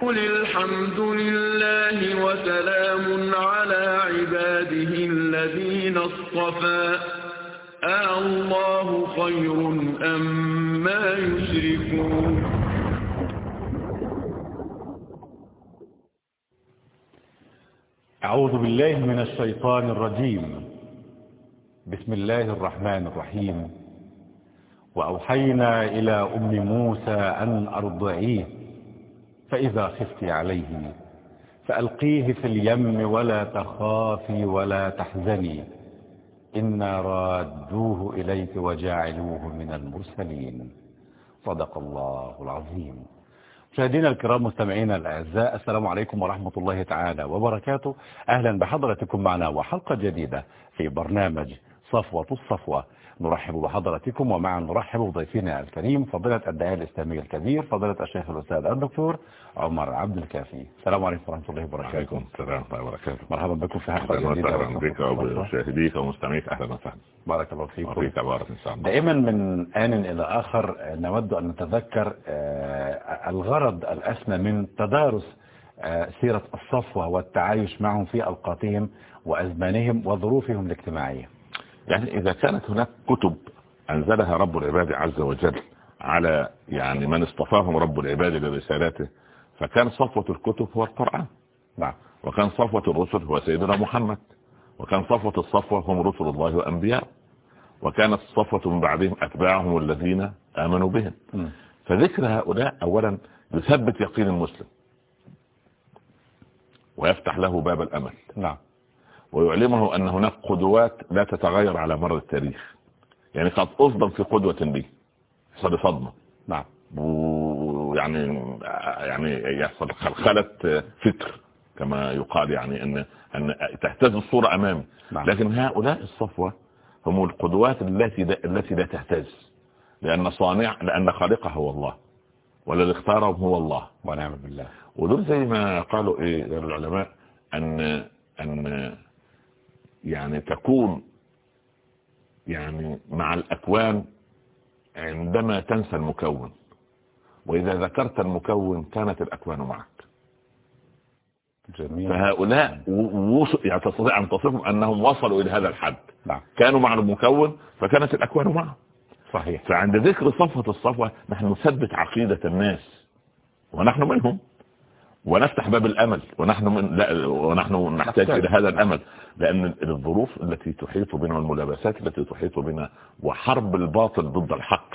قل الحمد لله وسلام على عباده الذين اصطفى الله خير أم ما يشركون أعوذ بالله من الشيطان الرجيم. بسم الله الرحمن الرحيم. وأوحينا إلى أم موسى أن أرضعيه. فإذا خفت عليه فألقيه في اليم ولا تخافي ولا تحزني. إنا رادوه إليك وجاعلوه من المرسلين. صدق الله العظيم. مشاهدينا الكرام مستمعينا الأعزاء السلام عليكم ورحمة الله تعالى وبركاته. أهلا بحضرتكم معنا وحلقة جديدة في برنامج صفوة الصفوة. نرحب بحضرتكم ومعا نرحب بضيفنا الكريم فضيلة الداعية الإسلامي الكبير فضيلة الشيخ الأستاذ الدكتور عمر عبد الكافي. السلام عليكم ورحمة الله وبركاته. عليكم السلام ورحمة الله وبركاته. مرحبا بكم في حلقة جديدة وسهلا بك وبمشاهديك ومستمعيك. أهلا وسهلا. بارك الله فيكم. وفيك بارك إن شاء الله. دائما من آن إلى آخر نود أن نتذكر آه، الغرض الأسمى من تدارس آه، سيرة الصفوة والتعايش معهم في أوقاتهم وأزمانهم وظروفهم الاجتماعية. يعني إذا كانت هناك كتب أنزلها رب العباد عز وجل على يعني من اصطفاهم رب العباد لرسالته فكان صفوة الكتب هو القرآن. نعم. وكان صفوة الرسل هو سيدنا محمد. وكان صفوة الصفوة هم رسل الله وأنبياء. وكانت الصفوة من بعدهم أتباعهم الذين آمنوا بهم. فذكر هؤلاء أولا يثبت يقين المسلم. ويفتح له باب الأمل. نعم. ويعلمه أن هناك قدوات لا تتغير على مر التاريخ. يعني قد أصدم في قدوة لي يحصل صدمة. نعم. ويعني يعني يحصل خلخلة فكر كما يقال يعني أن أن تهتز الصورة أمامي. نعم. لكن هؤلاء الصفوة هم القدوات التي التي لا تهتز. لأن صانع لأن خالقها هو الله. والذي اختارهم هو الله. ونعم بالله. ودول زي ما قالوا إيه العلماء أن أن يعني تكون يعني مع الأكوان عندما تنسى المكون. وإذا ذكرت المكون كانت الأكوان معك. جميل. فهؤلاء وص- يعني تستطيع أن تصفهم أنهم وصلوا إلى هذا الحد. نعم. كانوا مع المكون فكانت الأكوان معهم. صحيح. فعند ذكر صفوة الصفوة نحن نثبت عقيدة الناس ونحن منهم. ونفتح باب الأمل ونحن من لا ونحن نحتاج إلى هذا الأمل. لأن الظروف التي تحيط بنا والملابسات التي تحيط بنا وحرب الباطل ضد الحق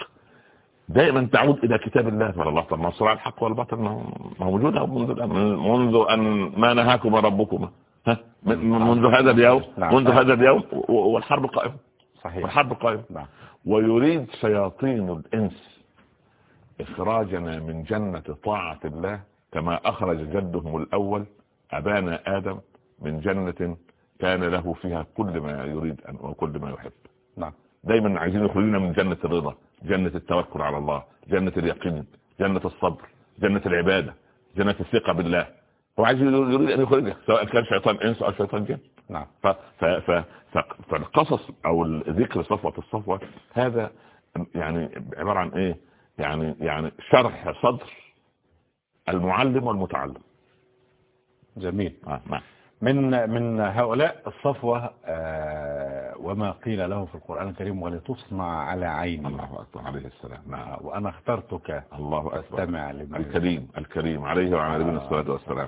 دائما تعود إلى كتاب الله قال الله طب صراع الحق والباطل ما هو موجودة منذ منذ أن ما نهاكما ربكما. ها؟ من- منذ هذا اليوم؟ نعم. منذ هذا اليوم؟ والحرب قائمة. صحيح. والحرب قائمة. نعم. ويريد شياطين الإنس إخراجنا من جنة طاعة الله كما أخرج جدهم الأول أبانا آدم من جنة كان له فيها كل ما يريد أن وكل ما يحب. نعم. دايما عايزين يخرجونا من جنة الرضا جنة التوكل على الله جنة اليقين جنة الصبر جنة العبادة جنة الثقة بالله. هو عايز يريد أن يخرجك سواء كان شيطان إنس أو شيطان جن. نعم. ف ف ف فالقصص أو ذكر صفوة الصفوة هذا يعني عبارة عن إيه؟ يعني يعني شرح صدر المعلم والمتعلم. جميل. آه نعم. من من هؤلاء الصفوة آه، وما قيل له في القرآن الكريم ولتصنع على عيني. الله أكبر عليه السلام. نعم وأنا اخترتك الله أكبر. فاستمع لما الكريم الكريم عليه وعلى نبينا الصلاة والسلام.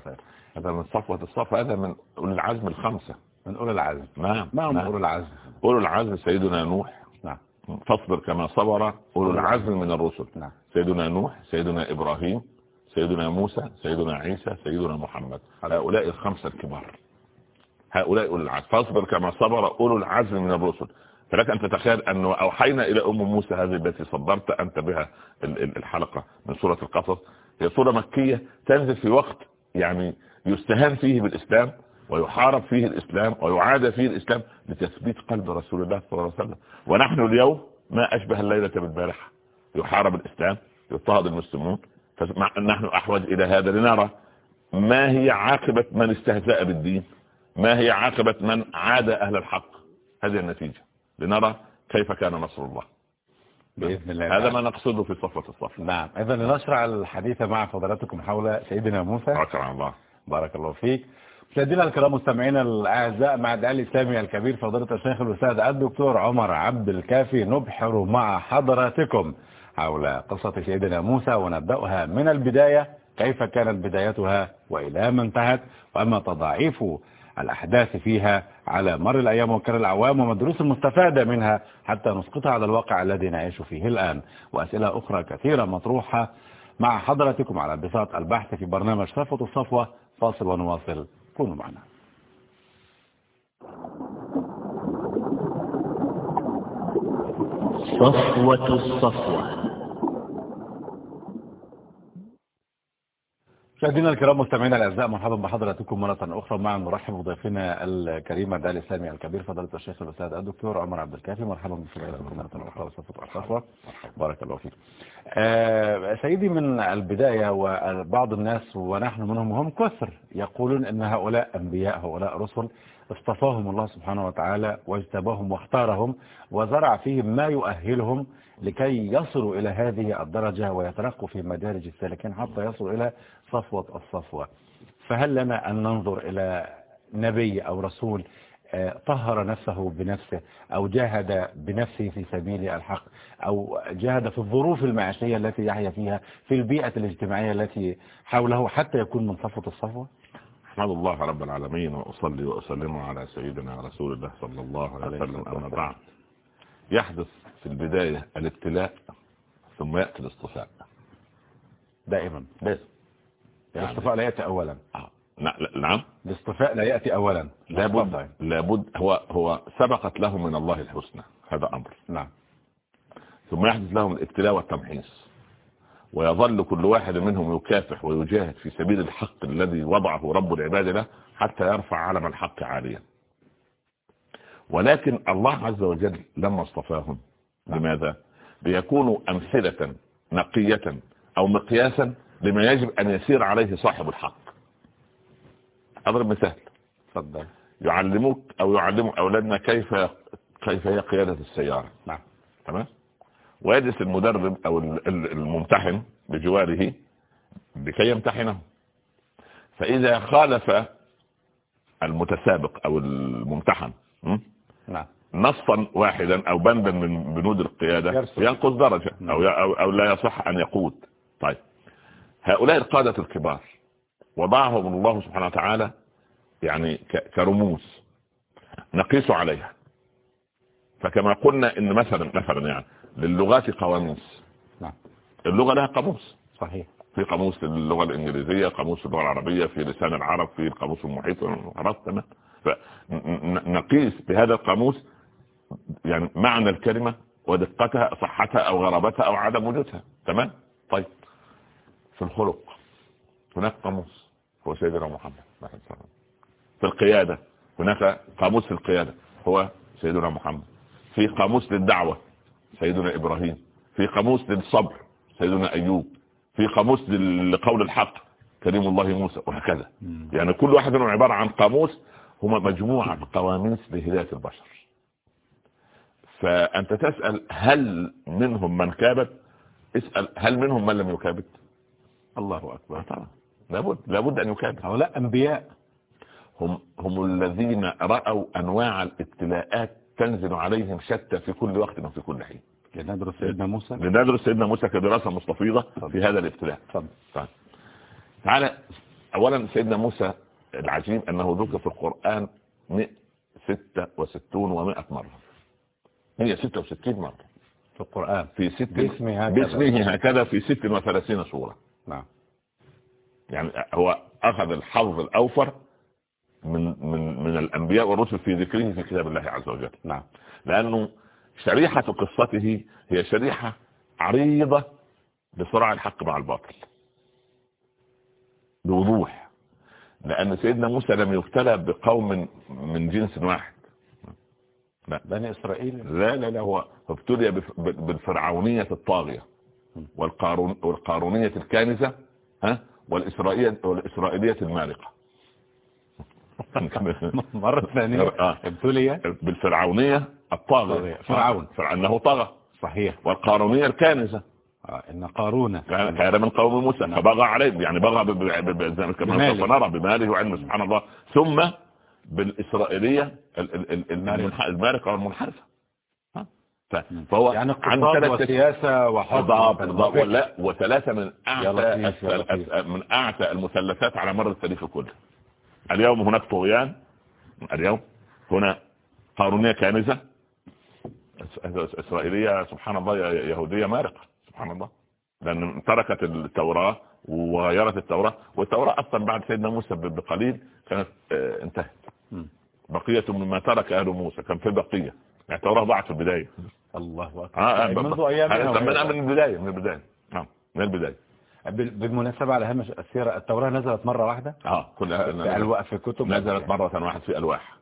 هذا من صفوة الصفوة هذا من أولي العزم الخمسة. من أولي العزم. نعم ما هم نعم. أولي العزم؟ أولو العزم سيدنا نوح. نعم. فاصبر كما صبر أولو العزم من الرسل. نعم. سيدنا نوح سيدنا إبراهيم سيدنا موسى سيدنا عيسى سيدنا محمد. هؤلاء الخمسة الكبار. هؤلاء أولو العزم. فاصبر كما صبر أولو العزم من الرسل. فلك أن تتخيل أنه أوحينا إلى أم موسى هذه التي صدرت أنت بها ال- ال- الحلقة من سورة القصص. هي سورة مكية تنزل في وقت يعني يستهان فيه بالإسلام ويحارب فيه الإسلام ويعاد فيه الإسلام لتثبيت قلب رسول الله صلى الله عليه وسلم. ونحن اليوم ما أشبه الليلة بالبارحة. يحارب الإسلام يضطهد المسلمون. فنحن أحوج إلى هذا لنرى ما هي عاقبة من استهزأ بالدين. ما هي عاقبة من عاد أهل الحق؟ هذه النتيجة. لنرى كيف كان نصر الله. بإذن الله هذا ما نقصده في صفوة الصف. نعم. إذا لنشرع الحديث مع فضلاتكم حول سيدنا موسى. شكرا الله بارك الله فيك. مشاهدينا الكرام مستمعينا الأعزاء مع الدعاء الإسلامي الكبير فضيلة الشيخ الأستاذ الدكتور عمر عبد الكافي. نبحر مع حضراتكم حول قصة سيدنا موسى ونبدأها من البداية. كيف كانت بدايتها وإلى ما انتهت؟ وأما تضاعيف الأحداث فيها على مر الأيام وكر الاعوام وما الدروس المستفاده منها حتى نسقطها على الواقع الذي نعيش فيه الآن. وأسئلة أخرى كثيرة مطروحة مع حضراتكم على بساط البحث في برنامج صفوة الصفوة فاصل ونواصل. كونوا معنا. صفوة الصفوة. مشاهدينا الكرام مستمعينا الأعزاء مرحبا بحضراتكم مرة أخرى. مع نرحب بضيفنا الكريم الداعي الإسلامي الكبير فضيلة الشيخ الأستاذ الدكتور عمر عبد الكافي. مرحبا بفضيلتكم مرة أخرى وصفه الصفوه بارك الله فيك. آه سيدي من البداية وبعض الناس ونحن منهم وهم كثر يقولون إن هؤلاء أنبياء هؤلاء رسل اصطفاهم الله سبحانه وتعالى واجتباهم واختارهم وزرع فيهم ما يؤهلهم لكي يصلوا إلى هذه الدرجة ويترقوا في مدارج السالكين حتى يصلوا إلى صفوة الصفوة. فهل لنا أن ننظر إلى نبي أو رسول طهر نفسه بنفسه أو جاهد بنفسه في سبيل الحق أو جاهد في الظروف المعيشية التي يحيا فيها في البيئة الاجتماعية التي حوله حتى يكون من صفوة الصفوة؟ أحمد الله رب العالمين وأصلي وأسلم على سيدنا رسول الله صلى الله عليه وسلم. أما بعد يحدث في البداية الابتلاء ثم يأتي الاصطفاء. دائما. لازم يعني الاصطفاء لا يأتي أولا. آه. نعم الاصطفاء لا يأتي أولا. لابد لابد هو هو سبقت له من الله الحسنى. هذا أمر. نعم. ثم يحدث لهم الابتلاء والتمحيص. ويظل كل واحد منهم يكافح ويجاهد في سبيل الحق الذي وضعه رب العباد له حتى يرفع علم الحق عاليا. ولكن الله عز وجل لما اصطفاهم لماذا؟ ليكونوا أمثلة نقية أو مقياسا لما يجب أن يسير عليه صاحب الحق. أضرب مثال تفضل. يعلموك أو يعلموا أولادنا كيف كيف هي قيادة السيارة. نعم. تمام؟ ويجلس المدرب أو الممتحن بجواره لكي يمتحنه. فإذا خالف المتسابق أو الممتحن نعم. نصا واحدا أو بندا من بنود القيادة ينقص درجة أو, أو, أو لا يصح أن يقود. طيب. هؤلاء القادة الكبار وضعهم الله سبحانه وتعالى يعني كرموز نقيس عليها. فكما قلنا إن مثلا مثلا يعني للغات قواميس. نعم. اللغة لها قاموس. صحيح. في قاموس اللغة الإنجليزية قاموس اللغة العربية في لسان العرب في القاموس المحيط عرفت تمام؟ فنقيس بهذا القاموس يعني معنى الكلمة ودقتها صحتها أو غرابتها أو عدم وجودها تمام؟ طيب. في الخلق. هناك قاموس. هو سيدنا محمد في القيادة. هناك قاموس في القيادة. هو سيدنا محمد. في قاموس للدعوة. سيدنا إبراهيم. في قاموس للصبر. سيدنا أيوب. في قاموس لقول الحق. كريم الله موسى. وهكذا. يعني كل واحد منهم عبارة عن قاموس. هما مجموعة قواميس لهداية البشر. فأنت تسأل هل منهم من كابت اسأل هل منهم من لم يكابت الله أكبر. طبعا. لابد لابد أن يكابت هؤلاء أنبياء. هم هم الذين رأوا أنواع الابتلاءات تنزل عليهم شتى في كل وقت وفي كل حين. لندرس سيدنا موسى. لندرس سيدنا موسى كدراسة مستفيضة في هذا الابتلاء. طيب. تعالى أولا سيدنا موسى العجيب أنه ذكر في القرآن 166 و100 مرة. 166 مرة. في القرآن. في ست باسمه هكذا. باسمه هكذا في 36 سورة. نعم. يعني هو أخذ الحظ الأوفر من من من الأنبياء والرسل في ذكره في كتاب الله عز وجل. نعم. لأنه شريحة قصته هي شريحة عريضة لصراع الحق مع الباطل. بوضوح لأن سيدنا موسى لم يبتلى بقوم من جنس واحد. لا بني إسرائيل. لا لا لا هو ابتلي بالفرعونية الطاغية. والقارون والقارونية الكانزة ها؟ والإسرائيلية والإسرائيلية المارقة مرة ثانية. ابتلي. بالفرعونية الطاغية. فرعون. فرعونه طغى صحيح. والقارونية الكانزة آه، إن قارون كان من قوم موسى. فبغى عليهم يعني بغى كما بماله. سوف نرى بماله وعلمه. سبحان الله. ثم بالإسرائيلية المارقة والمنحرفة. فهو يعني عن اقتصاد وسياسة بالضبط ولا وثلاثة من أعتى من أعتى المثلثات على مر التاريخ كله. اليوم هناك طغيان. اليوم هنا قارونية كانزة إس- إسرائيلية سبحان الله يهودية مارقة سبحان الله. لأن تركت التوراة وغيرت التوراة والتوراة أصلا بعد سيدنا موسى بقليل كانت آه، انتهت. بقية مما ترك أهل موسى كان في بقية يعني التوراة ضاعت في البداية. الله أكبر. آه، آه، منذ ب- أيام آه، من البداية من البداية. نعم من البداية. بال- بالمناسبة على هامش السيرة التوراة نزلت مرة واحدة؟ آه كلها في في كتب. نزلت مرة واحدة في ألواح.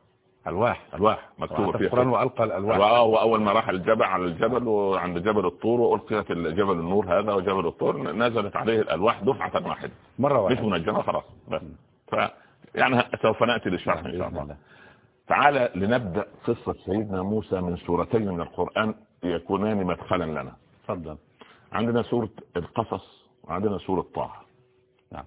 ألواح؟ ألواح مكتوبة فيها القرآن وألقى الألواح. وآه وأول ما راح الجبل على الجبل وعند جبل الطور وألقي في جبل النور هذا وجبل الطور نزلت عليه الألواح دفعة واحدة. مرة مش واحدة منجمة خلاص. بس. ف يعني سوف نأتي للشرح إن شاء الله. تعالى لنبدأ قصة سيدنا موسى من سورتين من القرآن يكونان مدخلا لنا. تفضل. عندنا سورة القصص وعندنا سورة طه. نعم.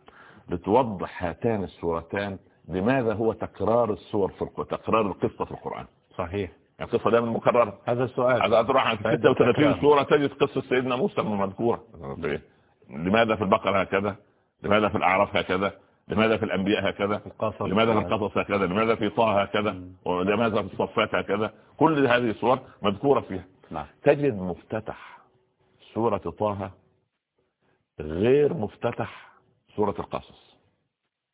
لتوضح هاتان السورتان لماذا هو تكرار السور في القرآن تكرار القصة في القرآن. صحيح. القصة دايما مكررة. هذا السؤال. هذا تروح عن فائدة 36 التكرار. سورة تجد قصة سيدنا موسى مذكورة. لماذا في البقرة هكذا؟ لماذا في الأعراف هكذا؟ لماذا في الأنبياء هكذا؟ لماذا في القصص هكذا؟ لماذا في طه هكذا؟ ولماذا في الصفات هكذا؟ كل هذه الصور مذكورة فيها. نعم. تجد مفتتح سورة طه غير مفتتح سورة القصص.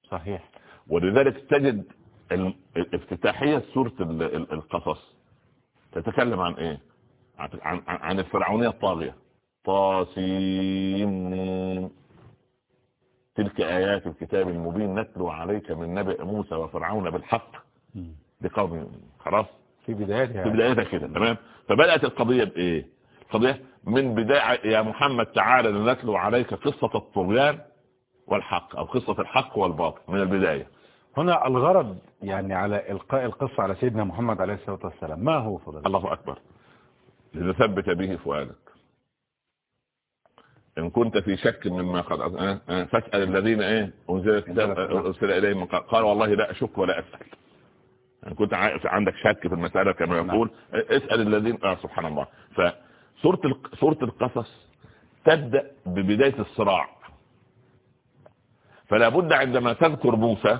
صحيح. ولذلك تجد افتتاحية سورة ال- ال- القصص تتكلم عن إيه؟ عن, عن, عن الفرعونية الطاغية. طاسيم تلك آيات الكتاب المبين نتلو عليك من نبأ موسى وفرعون بالحق. لقوم خلاص؟ في بدايتها. في بدايتها كده تمام؟ فبدأت القضية بإيه؟ القضية من بداية يا محمد تعالى نتلو عليك قصة الطغيان والحق أو قصة الحق والباطل من البداية. هنا الغرض يعني على إلقاء القصة على سيدنا محمد عليه الصلاة والسلام ما هو فضل؟ الله أكبر. لنثبت به فؤادك. إن كنت في شك مما قد أه؟ أه؟ فاسأل الذين إيه؟ أنزل الكتاب أرسل إليهم. من قال والله لا أشك ولا أسأل. إن كنت عندك شك في المسألة كما يقول اسأل الذين آه سبحان الله. فسورة سورة القصص تبدأ ببداية الصراع. فلا بد عندما تذكر موسى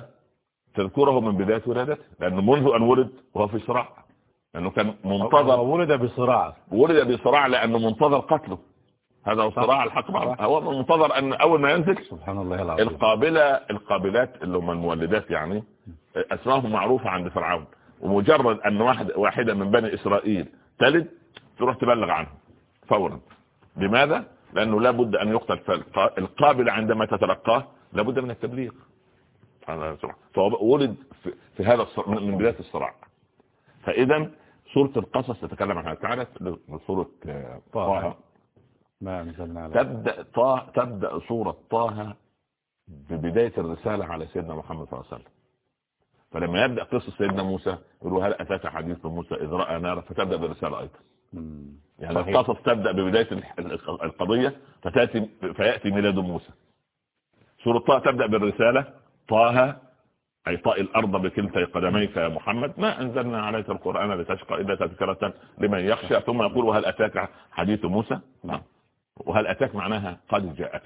تذكره من بداية ولادته لأنه منذ أن ولد وهو في صراع. لأنه كان منتظر. ولد بصراع. ولد بصراع لأنه منتظر قتله. هذا هو صراع الحق معه هو منتظر أن أول ما ينزل سبحان الله العظيم القابلة القابلات اللي هم المولدات يعني أسمائهم معروفة عند فرعون. ومجرد أن واحد واحدة من بني إسرائيل تلد تروح تبلغ عنه فورا. لماذا؟ لأنه لا بد أن يقتل. فالقابلة عندما تتلقاه لا بد من التبليغ. هذا ولد في, هذا من بداية الصراع. فإذا سورة القصص تتكلم عنها. تعالى سورة آه، طه. ما أنزلنا تبدأ طه تبدأ سورة طه ببداية الرسالة على سيدنا محمد صلى الله عليه وسلم. فلما يبدأ قصة سيدنا موسى يقول هل أتاك حديث موسى إذ رأى نارا؟ فتبدأ بالرسالة أيضا. يعني. القصص تبدأ ببداية ال- ال- القضية فتأتي فيأتي ميلاد موسى. سورة طه تبدأ بالرسالة طه أي طاء الأرض بكلتي قدميك يا محمد ما أنزلنا عليك القرآن لتشقى إلا تذكرة لمن يخشى ثم يقول وهل أتاك حديث موسى؟ نعم. وهل أتاك معناها؟ قد جاءك.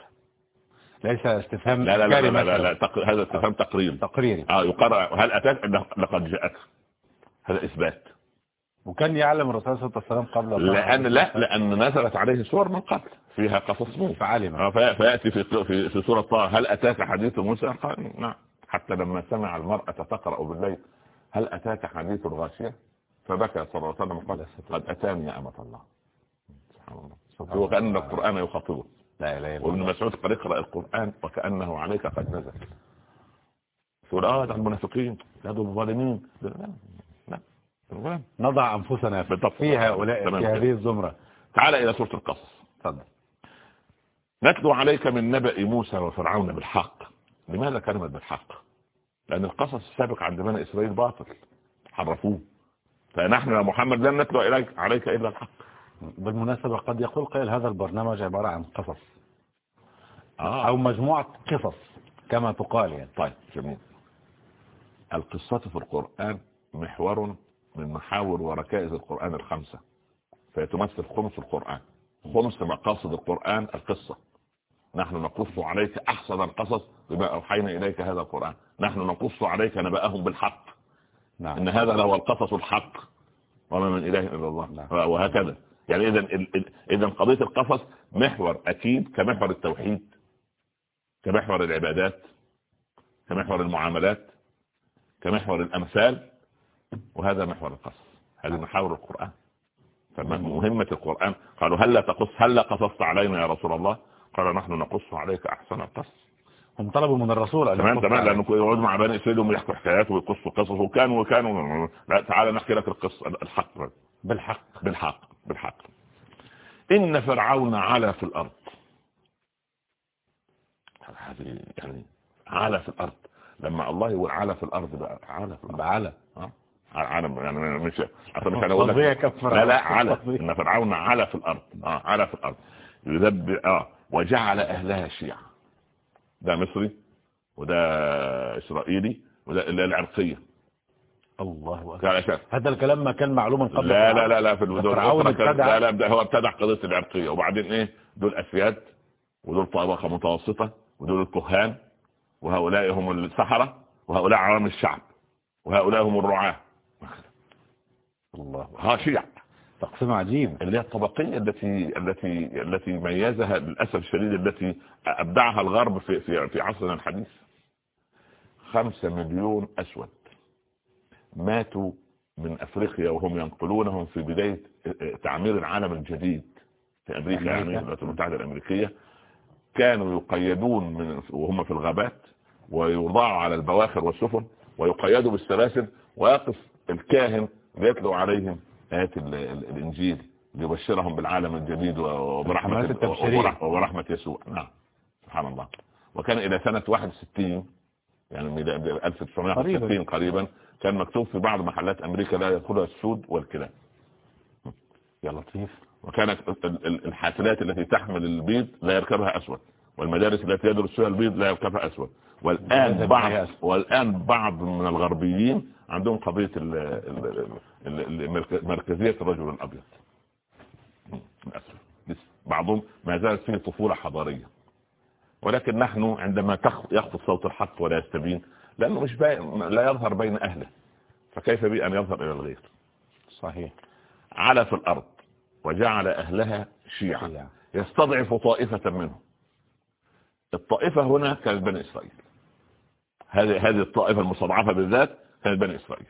ليس استفهام لا لا لا لا, لا, لا مثلا. تق... هذا استفهام تقرير. تقريري. آه يقرأ هل أتاك لقد جاءك. هذا إثبات. وكان يعلم الرسول صلى الله عليه وسلم قبل لأن لا لأن نزلت عليه سور من قبل. فيها قصص موسى فعلم. آه، في- فيأتي في في في سورة طه. هل أتاك حديث موسى؟ قال نعم. حتى لما سمع المرأة تقرأ بالليل هل أتاك حديث الغاشية؟ فبكى صلى الله عليه وسلم قال قد أتاني يا أمة الله. سبحان الله. هو كأن القرآن يخاطبه. لا إله إلا وابن مسعود قد يقرأ القرآن وكأنه عليك قد نزل. يقول آه ده المنافقين ده دول الظالمين. نضع أنفسنا. في هؤلاء في. هذه الزمرة. تعال إلى سورة القصص. تفضل. نتلو عليك من نبأ موسى وفرعون بالحق. لماذا كلمة بالحق؟ لأن القصص السابق عند بني إسرائيل باطل. حرفوه. فنحن يا محمد لن نتلو عليك إلا الحق. بالمناسبة قد يقول قائل هذا البرنامج عبارة عن قصص. آه. أو مجموعة قصص كما تقال يعني. طيب جميل. القصة في القرآن محور من محاور وركائز القرآن الخمسة فيتمثل خمس القرآن. خمس مقاصد القرآن القصة. نحن نقص عليك أحسن القصص بما أوحينا إليك هذا القرآن. نحن نقص عليك نبأهم بالحق. نعم. إن هذا لهو القصص الحق. وما من إله إلا الله. نعم. وهكذا. يعني إذا إذا قضية القصص محور أكيد كمحور التوحيد كمحور العبادات كمحور المعاملات كمحور الأمثال وهذا محور القصص. هذه محاور القرآن. فمهمة القرآن. قالوا هل تقص هل قصصت علينا يا رسول الله؟ قال نحن نقص عليك أحسن القصص. هم طلبوا من الرسول تمام تمام. لأنه يقعدوا مع بني إسرائيل ويحكوا حكايات ويقصوا قصص وكانوا وكانوا لا تعالى نحكي لك القصة الحق. بالحق. بالحق. بالحق. إن فرعون علا في الأرض. هذه يعني علا في الأرض. لما الله يقول علا في الأرض بقى علا في الأرض. بعلى آه عالم يعني مش أصلا مش فظيع لك لا لا علا. إن فرعون علا في الأرض. آه علا في الأرض. يذب آه وجعل أهلها شيعا ده مصري وده إسرائيلي وده العرقية. الله أكبر. هذا الكلام ما كان معلوما قبل لا لا لا لا في فرعون ابتدع. لا لا هو ابتدع قضية العرقية. وبعدين إيه؟ دول أسياد ودول طبقه متوسطة ودول الكهان وهؤلاء هم السحرة وهؤلاء عوام الشعب وهؤلاء هم الرعاة. الله. ها شيع تقسيم عجيب. اللي هي الطبقية التي التي التي ميزها للأسف الشديد التي أبدعها الغرب في في في عصرنا الحديث. خمسة مليون أسود. ماتوا من أفريقيا وهم ينقلونهم في بداية تعمير العالم الجديد في أمريكا يعني. الولايات المتحدة الأمريكية. كانوا يقيدون من وهم في الغابات ويوضعوا على البواخر والسفن ويقيدوا بالسلاسل ويقف الكاهن يتلو عليهم آيات ال- ال- الإنجيل ليبشرهم بالعالم الجديد وبرحمة وبرحمة يسوع. نعم سبحان الله. وكان إلى سنة 61 يعني ميلاد 1961 قريباً. كان مكتوب في بعض محلات أمريكا لا يدخلها السود والكلاب يا لطيف وكانت ال- ال- الحافلات التي تحمل البيض لا يركبها أسود والمدارس التي يدرس فيها البيض لا يركبها أسود والآن هذا بعض. والآن بعض من الغربيين عندهم المرك- مركزية الرجل لسه. بعضهم ما زالت فيه طفولة حضارية ولكن نحن عندما يخفض صوت الحق ولا يستبين لأنه مش لا يظهر بين أهله. فكيف بي أن يظهر إلى الغير؟ صحيح. على في الأرض وجعل أهلها شيعا. شيعا. يستضعف طائفة منهم. الطائفة هنا كانت بني إسرائيل. هذه هذه الطائفة المستضعفة بالذات كانت بني إسرائيل.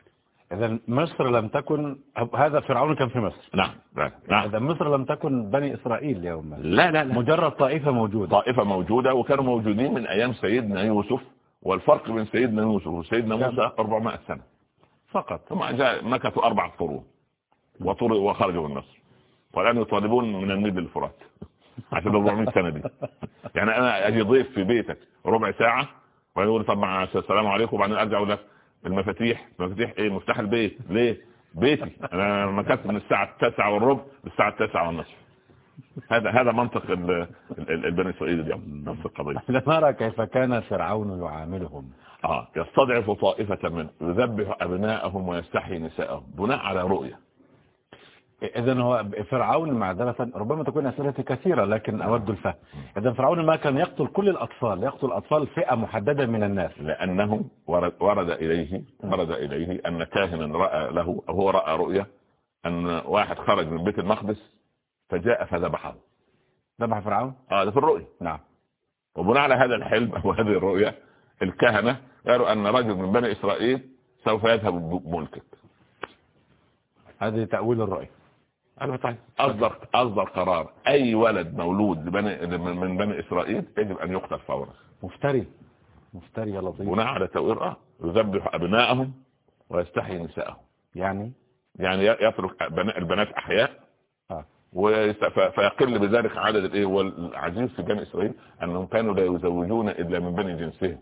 إذا مصر لم تكن هذا فرعون كان في مصر. نعم نعم نعم. إذا مصر لم تكن بني إسرائيل يوما لا لا لا. مجرد طائفة موجودة. طائفة موجودة وكانوا موجودين من أيام سيدنا يوسف والفرق بين سيدنا يوسف وسيدنا؟ موسى 400 سنة. فقط. ثم جاء مكثوا أربع قرون وطر وخرجوا من مصر. والآن يطالبون من النيل للفرات عشان 400 سنة دي. يعني أنا أجي ضيف في بيتك ربع ساعة وبعدين يقول طب مع السلام عليكم وبعدين أرجع أقول لك المفاتيح مفاتيح إيه؟ مفتاح البيت. ليه؟ بيتي. أنا مكثت من الساعة 9 والربع للساعة 9 والنصف. هذا هذا منطق ال- ال- البني إسرائيل اليوم نفس القضية. لنرى كيف كان فرعون يعاملهم. آه يستضعف طائفة منه يذبح أبناءهم ويستحيي نساءهم بناء على رؤية. إذا هو فرعون معذرة ربما تكون أسئلتي كثيرة لكن أود الفهم. إذا فرعون ما كان يقتل كل الأطفال يقتل أطفال فئة محددة من الناس. لأنه ورد, ورد إليه ورد إليه أن كاهنا رأى له أو هو رأى رؤية أن واحد خرج من بيت المقدس فجاء فذبحه. ذبح فرعون؟ هذا في الرؤية. نعم. وبناء على هذا الحلم أو هذه الرؤية الكهنة قالوا أن رجل من بني إسرائيل سوف يذهب بملكك هذه تأويل الرؤية. قالوا طيب. أصدر أصدر قرار. أي ولد مولود لبني من من بني إسرائيل يجب أن يقتل فورا. مفتري. مفتري يا لطيف. بناء على آه يذبح أبنائهم ويستحيي نساءهم. يعني؟ يعني يترك البنات أحياء. آه. فيقل بذلك عدد الإيه؟ والعجيب في بني إسرائيل أنهم كانوا لا يزوجون إلا من بني جنسهم.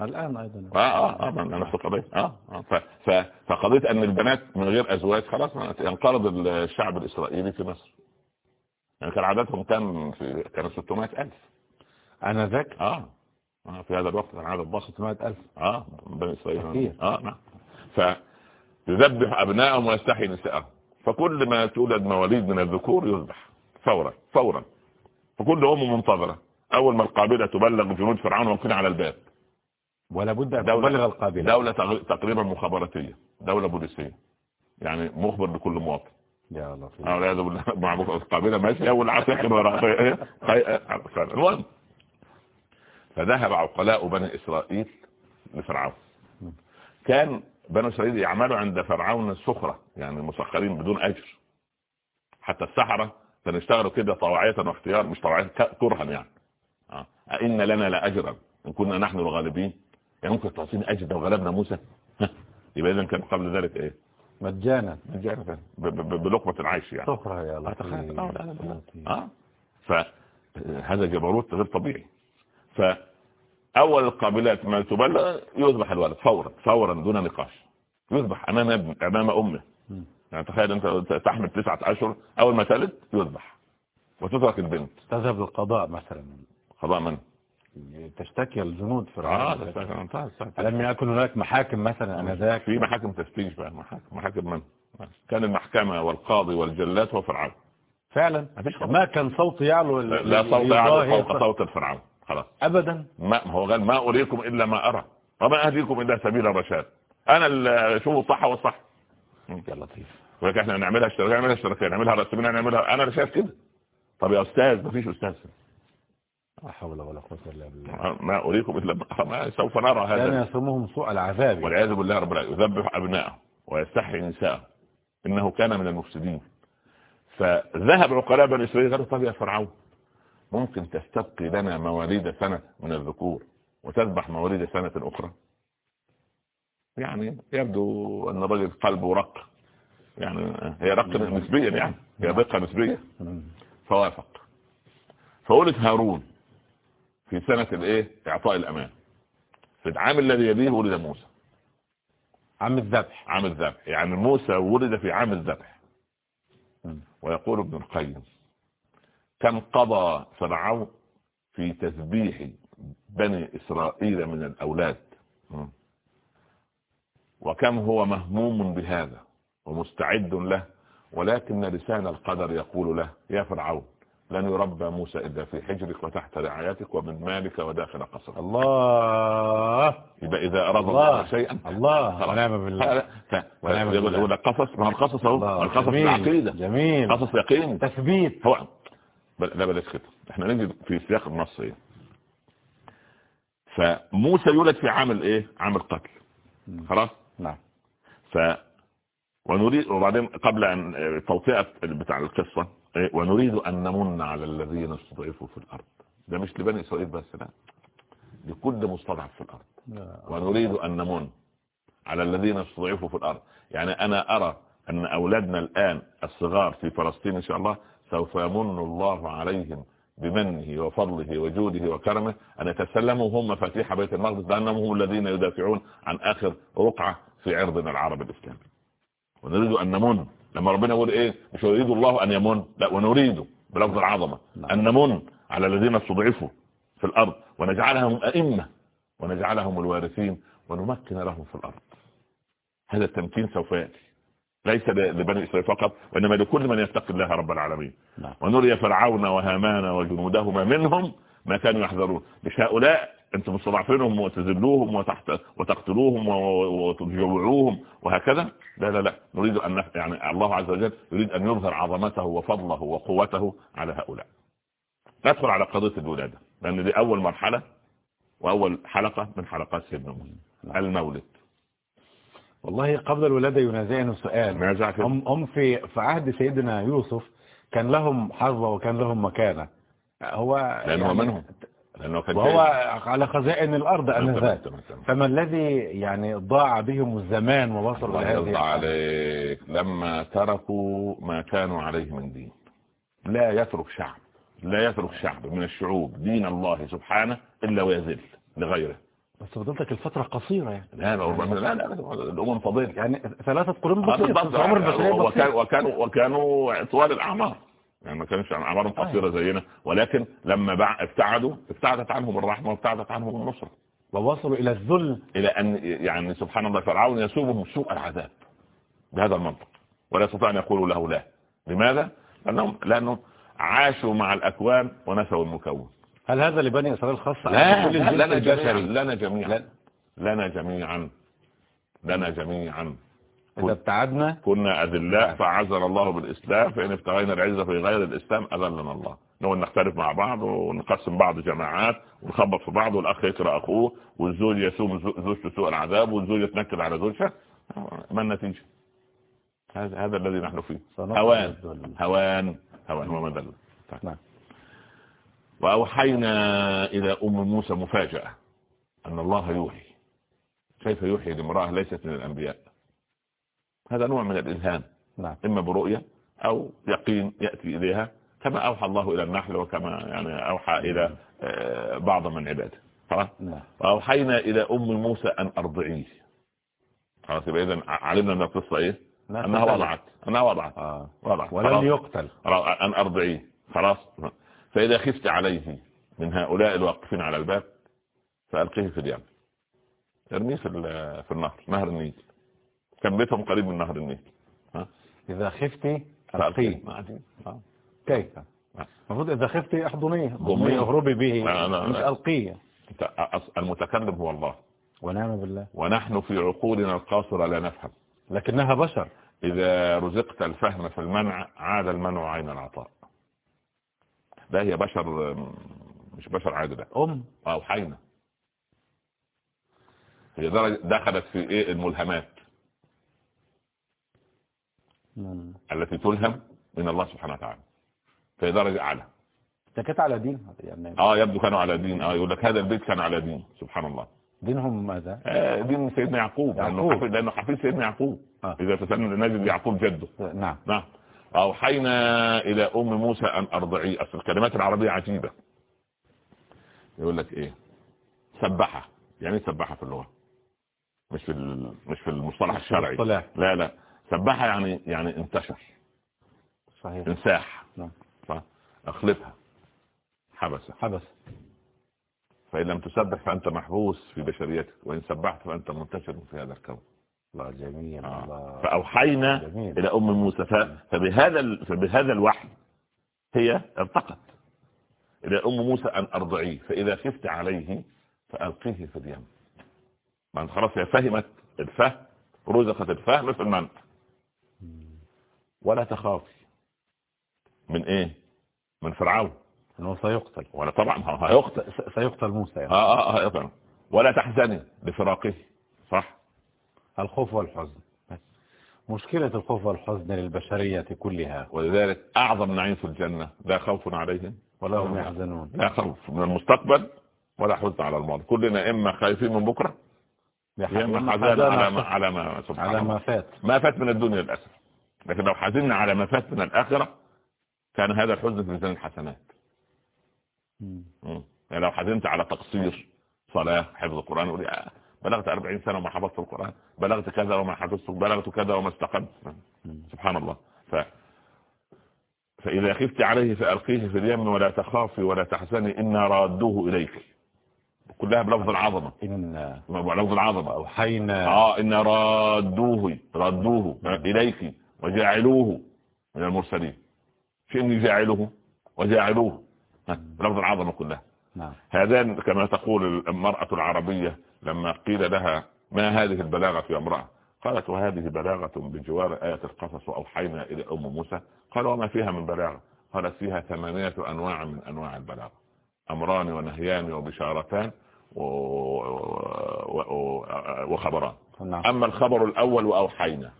الآن أيضا. آه آه آه ما نفس القضية آه, آه. ف... فقضية أن البنات من غير أزواج خلاص ينقرض الشعب الإسرائيلي في مصر. يعني كان عددهم كان في كانوا 600 ألف. أنا ذاك؟ آه آه، في هذا الوقت كان عدد ضخم 600 ألف. آه بني إسرائيل. كثير. آه نعم. فيذبح أبنائهم ويستحيي نساءهم. فكل ما تولد مواليد من الذكور يذبح. فورا فورا. فكل ام منتظرة. أول ما القابلة تبلغ جنود فرعون واقفين على الباب. ولا بد أن تبلغ القابلة. دولة تقريبا مخابراتية دولة بوليسية. يعني مخبر لكل مواطن. يا لطيف آه والعياذ بالله. مع القابلة ماشية والعساكر وراء المهم. فذهب عقلاء بني إسرائيل لفرعون. كان بني إسرائيل يعملوا عند فرعون السخرة يعني مسخرين بدون أجر. حتى السحرة كانوا يشتغلوا كده طواعية واختيار مش طواعية كرها يعني. آه. أئن لنا لأجرا. إن كنا نحن الغالبين. يعني ممكن تعطيني أجر لو غلبنا موسى؟ يبقى إذا كان قبل ذلك إيه؟ مجانا. مجانا بلقمة العيش يعني. سخرة يا أتخيل. آه،. آه. فهذا جبروت غير طبيعي. فاول القابلات ما تبلغ يذبح الولد فورا فورا دون نقاش. يذبح أمام أمه. مم. يعني تخيل أنت تحمل تسعة أشهر أول ما تلد يذبح. وتترك البنت. تذهب للقضاء مثلا. قضاء من؟ تشتكي الجنود في الرعاية. انتهى الساعة. ألم يكن هناك محاكم مثلا أنذاك؟ في محاكم تفتيش بقى محاكم محاكم من؟ كان المحكمة والقاضي والجلاد هو فرعون فعلا مفيش. ما كان صوت يعلو لا صوت يعلو فوق صوت الفرعون خلاص. أبدا؟ ما ما هو قال ما أريكم إلا ما أرى وما أهديكم إلا سبيل الرشاد. أنا اللي أشوف الصح والصح؟ يا لطيف. ولكن إحنا نعملها اشتراكية نعملها اشتراكية نعملها رسمية نعملها أنا اللي شايف كده. طب يا أستاذ مفيش أستاذ. لا حول ولا قوة إلا بالله. ما أريكم إلا ما سوف نرى كان هذا يصومهم سوء العذاب. والعياذ بالله رب العالمين. يذبح أبنائه ويستحي نساءه. إنه كان من المفسدين. فذهب عقلاء بني إسرائيل قالوا طب يا فرعون ممكن تستبقي لنا مواليد سنة من الذكور وتذبح مواليد سنة أخرى؟ يعني يبدو أن الرجل قلبه رق. يعني هي رق نسبيا يعني. هي دقة نسبية. فوافق. فولد هارون في سنة الإيه؟ إعطاء الأمان. في العام الذي يليه ولد موسى. عم الذبح. عام الذبح. يعني موسى ولد في عام الذبح. ويقول ابن القيم كم قضى فرعون في تذبيح بني إسرائيل من الأولاد. وكم هو مهموم بهذا ومستعد له ولكن لسان القدر يقول له يا فرعون لن يربى موسى إلا في حجرك وتحت رعايتك ومن مالك وداخل قصرك الله يبقى إذا أراد الله. الله شيئا الله. ونعم بالله ونعم بالله. يقول لك قصص ما هو القصص أهو الله. القصص جميل. العقيدة جميل قصص يقين تثبيت هو بل- لا بلاش كده إحنا نجد في سياق النص إيه فموسى يولد في عام إيه عام القتل. خلاص نعم ف ونريد وبعدين قبل ان توطئة بتاع القصة؟ ونريد أن نمن على الذين استضعفوا في الأرض. ده مش لبني إسرائيل بس لا. لكل مستضعف في الأرض. ونريد أن نمن على الذين استضعفوا في الأرض. يعني أنا أرى أن أولادنا الآن الصغار في فلسطين إن شاء الله سوف يمن الله عليهم بمنه وفضله وجوده وكرمه. أن يتسلموا هم مفاتيح بيت المقدس لأنهم هم الذين يدافعون عن آخر رقعة في عرضنا العربي الإسلامي. ونريد أن نمن لما ربنا يقول إيه؟ مش يريد الله أن يمن لا ونريد بلفظ العظمة أن نمن على الذين استضعفوا في الأرض ونجعلهم أئمة ونجعلهم الوارثين ونمكن لهم في الأرض. هذا التمكين سوف يأتي. ليس لبني إسرائيل فقط وإنما لكل من يتقي الله رب العالمين. نعم. ونري فرعون وهامان وجنودهما منهم ما كانوا يحذرون. مش هؤلاء أنتم مستضعفينهم وتذلوهم وتحت وتقتلوهم وتجوعوهم وهكذا؟ لا لا لا. نريد أن نف- يعني الله عز وجل يريد أن يظهر عظمته وفضله وقوته على هؤلاء. ندخل على قضية الولادة لأن دي أول مرحلة وأول حلقة من حلقات سيدنا موسى المولد. والله قبل الولادة ينازعني سؤال هم هم في في عهد سيدنا يوسف كان لهم حظوة وكان لهم مكانة. هو لأنه هو يعني- منهم. لأنه كان وهو. على خزائن الأرض أنذاك. فما الذي يعني ضاع بهم الزمان ووصلوا الله لهذه الحالة؟ عليك لما تركوا ما كانوا عليه من دين لا يترك شعب لا يترك شعب من الشعوب دين الله سبحانه إلا ويذل لغيره بس فضلتك الفترة قصيرة يعني لا لا لا, لا, الأمم فضيلة يعني ثلاثة قرون بسيطة. عمر البشرية وكانوا وكانوا طوال الأعمار يعني ما كانش أعمارهم قصيرة زينا. ولكن لما بع- ابتعدوا ابتعدت عنهم الرحمة وابتعدت عنهم النصرة. ووصلوا إلى الذل. إلى أن يعني سبحان الله فرعون يسومهم سوء العذاب بهذا المنطق. ولا يستطيع أن يقولوا له لا. لماذا؟ لأنهم لأنهم عاشوا مع الأكوان ونسوا المكون. هل هذا لبني إسرائيل خاصة؟ لا لنا جميعا. لنا جميعا. لنا جميعا. لنا جميعا. إذا ابتعدنا كنا أذلاء فعزل الله بالإسلام فإن ابتغينا العزة في غير الإسلام أذلنا الله. نقول نختلف مع بعض ونقسم بعض جماعات ونخبط في بعض والأخ يكره أخوه والزوج يسوم زو- زوجته سوء العذاب والزوج يتنكد على زوجها. ما النتيجة؟ هذا هذا الذي نحن فيه. هوان. هوان. هوان وما دل نعم. وأوحينا إلى أم موسى مفاجأة أن الله يوحي. كيف يوحي لامرأة ليست من الأنبياء؟ هذا نوع من الإلهام نعم. إما برؤية أو يقين يأتي إليها كما أوحى الله إلى النحل وكما يعني أوحى إلى آه، بعض من عباده. خلاص؟ نعم. وأوحينا إلى أم موسى أن أرضعيه. خلاص يبقى إذا علمنا من القصة إيه؟ أنها. وضعت أنها وضعت. آه. وضعت ولم. يقتل. أن أرضعيه. خلاص؟ فإذا خفت عليه من هؤلاء الواقفين على الباب فألقيه في اليم. ارميه في في النهر نهر النيل. كان بيتهم قريب من نهر النيل. إذا خفتي. آه. كيف؟ المفروض إذا خفتي احضنيه ضميه. ضميه اهربي به. مش. ألقيه. المتكلم هو الله. ونعم بالله. ونحن في عقولنا القاصرة لا نفهم. لكنها بشر. إذا رزقت الفهم في المنع عاد المنع عين العطاء. لا هي بشر مش بشر عادي لا أم. أوحينا هي درجة دخلت في إيه الملهمات؟ مم. التي تلهم من الله سبحانه وتعالى. في درجة أعلى. ده كانت على دين يعني آه يبدو كانوا على دين. آه يقول لك هذا البيت كان على دين. سبحان الله. دينهم ماذا؟ آه دين سيدنا يعقوب. لأنه يعقوب. حفيد لأنه حفيد سيدنا يعقوب. آه. إذا تسنى نجد يعقوب جده. نعم. نعم. أوحينا إلى أم موسى أن أرضعيه أصل. الكلمات العربية عجيبة. يقول لك إيه؟ سبحة. يعني إيه سبحة في اللغة؟ مش في مش في المصطلح الشرعي. لا لا. سبحة يعني يعني انتشر. صحيح. انساح. نعم؟ أخلفها. حبسة حبس. فإن لم تسبح فأنت محبوس في بشريتك وإن سبحت فأنت منتشر في هذا الكون. الله جميل. آه. الله. فأوحينا جميل. إلى أم موسى. فبهذا ال- فبهذا الوحي هي ارتقت إلى أم موسى أن أرضعيه. فإذا خفت عليه فألقيه في اليم. خلاص هي فهمت الفهم رزقت الفهم في المنطق ولا تخافي من إيه؟ من فرعون. إنه سيقتل. ولا طبعا هيقتل سيقتل موسى يعني. آه آه آه يقتل. ولا تحزني لفراقه صح؟ الخوف والحزن. مشكلة الخوف والحزن للبشرية كلها. ولذلك أعظم نعيم في الجنة لا خوف عليهم ولا هم يحزنون. لا خوف من المستقبل ولا حزن على الماضي. كلنا إما خايفين من بكرة يا إما حزن على ما على ما سبحان على ما فات. ما فات من الدنيا للأسف. لكن لو حزننا على ما فات من الآخرة كان هذا الحزن في ميزان الحسنات. يعني لو حزنت على تقصير صلاة حفظ القرآن آه، بلغت 40 سنة وما حفظت القرآن بلغت كذا وما حفظت بلغت كذا وما استقمت. سبحان الله. ف فإذا خفت عليه فألقيه في اليم ولا تخافي ولا تحزني إنا رادوه إليك. كلها بلفظ العظمة. إن بلفظ العظمة. أوحينا. آه إن رادوه ردوه إليك. وجاعلوه من المرسلين. شيء جاعلوه وجاعلوه. ها، بلفظ العظمة كلها. نعم. هذان كما تقول المرأة العربية لما قيل لها ما هذه البلاغة يا امرأة؟ قالت وهذه بلاغة بجوار آية القصص وأوحينا إلى أم موسى. قال وما فيها من بلاغة؟ قالت فيها ثمانية أنواع من أنواع البلاغة. أمران ونهيان وبشارتان و... و... و... وخبران. نعم. أما الخبر الأول وأوحينا.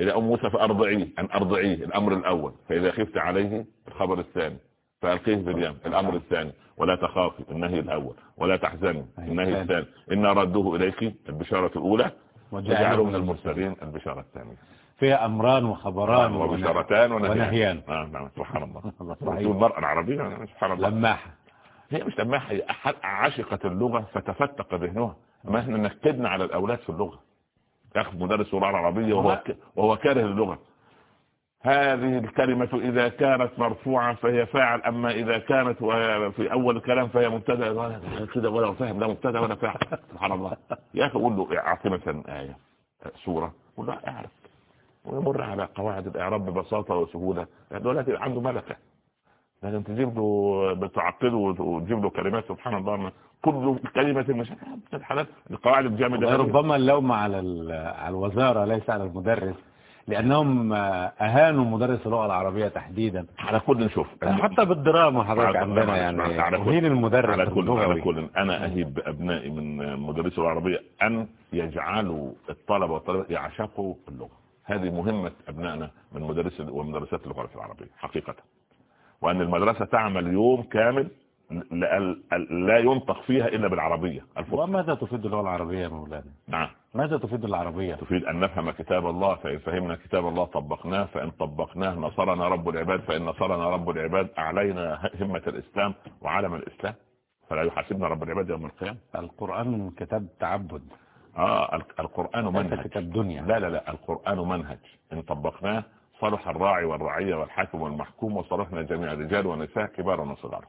إلى أم موسى فأرضعيه أن أرضعيه الأمر الأول فإذا خفت عليه الخبر الثاني فألقيه في اليم الأمر الثاني. ولا تخافي النهي الأول. ولا تحزني النهي الثاني. إنا ردوه إليك البشارة الأولى وجعله من المرسلين البشارة الثانية. فيها أمران وخبران وبشارتان ونهيان. نعم نعم سبحان الله. صحيح. المرأة العربية سبحان الله. لماحة. هي مش لما هي عشقت اللغة فتفتق ذهنها. ما إحنا نكدنا على الأولاد في اللغة. ياخذ مدرس اللغة العربية وهو. وهو كاره اللغة. هذه الكلمة إذا كانت مرفوعة فهي فاعل أما إذا كانت في أول الكلام فهي مبتدأ. كده ولا فاهم لا مبتدأ ولا فاعل. سبحان الله. يا أخي قول له أعطي مثلا آية سورة. قول له أعرف. ويمر على قواعد الإعراب ببساطة وسهولة. دلوقتي عنده ملكة. لكن تجيب له بتعقده وتجيب له كلمات سبحان الله كل كلمة مش الحالات القواعد الجامدة. ربما اللوم على على الوزارة ليس على المدرس لأنهم أهانوا مدرس اللغة العربية تحديدا. على كل نشوف. حتى بالدراما حضرتك عندنا يعني على كل- المدرس على كل على. كل. أنا أهيب بأبنائي من مدرسي العربية أن يجعلوا الطلبة والطلبة يعشقوا اللغة. هذه مهمة أبنائنا من مدرس ومدرسات اللغة العربية حقيقة. وأن المدرسة تعمل يوم كامل لا, ينطق فيها إلا بالعربية الفصحى وماذا تفيد اللغة العربية يا مولانا؟ نعم. ماذا تفيد العربية؟ تفيد أن نفهم كتاب الله فإن فهمنا كتاب الله طبقناه فإن طبقناه نصرنا رب العباد فإن نصرنا رب العباد أعلينا همة الإسلام وعلم الإسلام. فلا يحاسبنا رب العباد يوم القيامة. القرآن كتاب تعبد. آه ال- القرآن منهج. كتاب دنيا. لا لا لا القرآن منهج. إن طبقناه صلح الراعي والرعية والحاكم والمحكوم وصلحنا جميع رجال ونساء كبار وصغار.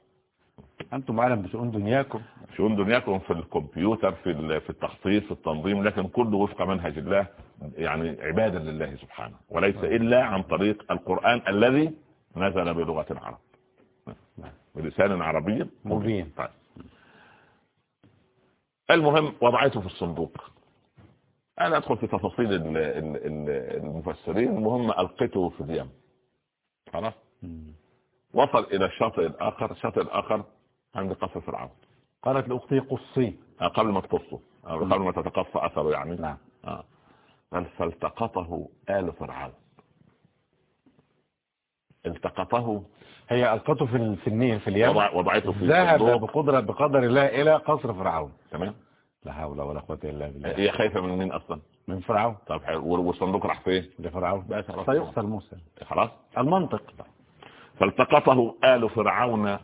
أنتم أعلم بشؤون دنياكم. شؤون دنياكم في الكمبيوتر في في التخطيط في التنظيم لكن كله وفق منهج الله يعني عبادا لله سبحانه. وليس إلا عن طريق القرآن الذي نزل بلغة العرب. بلسان عربي مبين. طيب. المهم وضعته في الصندوق. أنا أدخل في تفاصيل ال- ال- ال- المفسرين المهم ألقيته في اليم. خلاص؟ وصل إلى الشاطئ الآخر الشاطئ الآخر عند قصر فرعون. قالت لأختي قصي. قبل ما تقصه. أو قبل ما تتقصى أثره يعني. نعم. آه. قال فالتقطه آل فرعون. التقطه هي ألقته في ال- في النيل في اليم. وضع وضعته في ذهب بقدرة بقدر الله إلى قصر فرعون. تمام. لا حول ولا قوة إلا بالله. هي خايفة من مين أصلا؟ من فرعون. طب حلو. والصندوق راح فين؟ لفرعون. سيقتل موسى. خلاص. المنطق. فالتقطه آل فرعون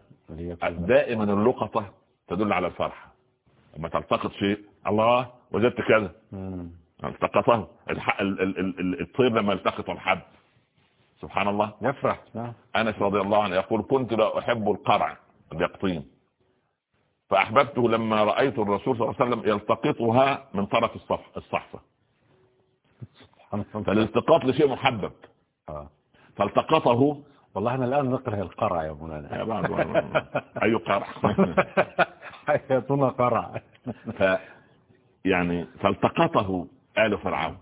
دائما اللقطة تدل على الفرحة. لما تلتقط شيء الله وجدت كذا. التقطه الح... ال... ال... ال... ال- الطير لما يلتقط الحب. سبحان الله. يفرح. نعم. أنس رضي الله عنه يقول كنت لا أحب القرع اليقطين. فأحببته لما رأيت الرسول صلى الله عليه وسلم يلتقطها من طرف الصف... الصحفة. فالالتقاط لشيء محبب. آه. فالتقطه والله أنا الآن نكره القرع يا مولانا أي قرع؟ حياتنا قرع. ف يعني فالتقطه آل فرعون.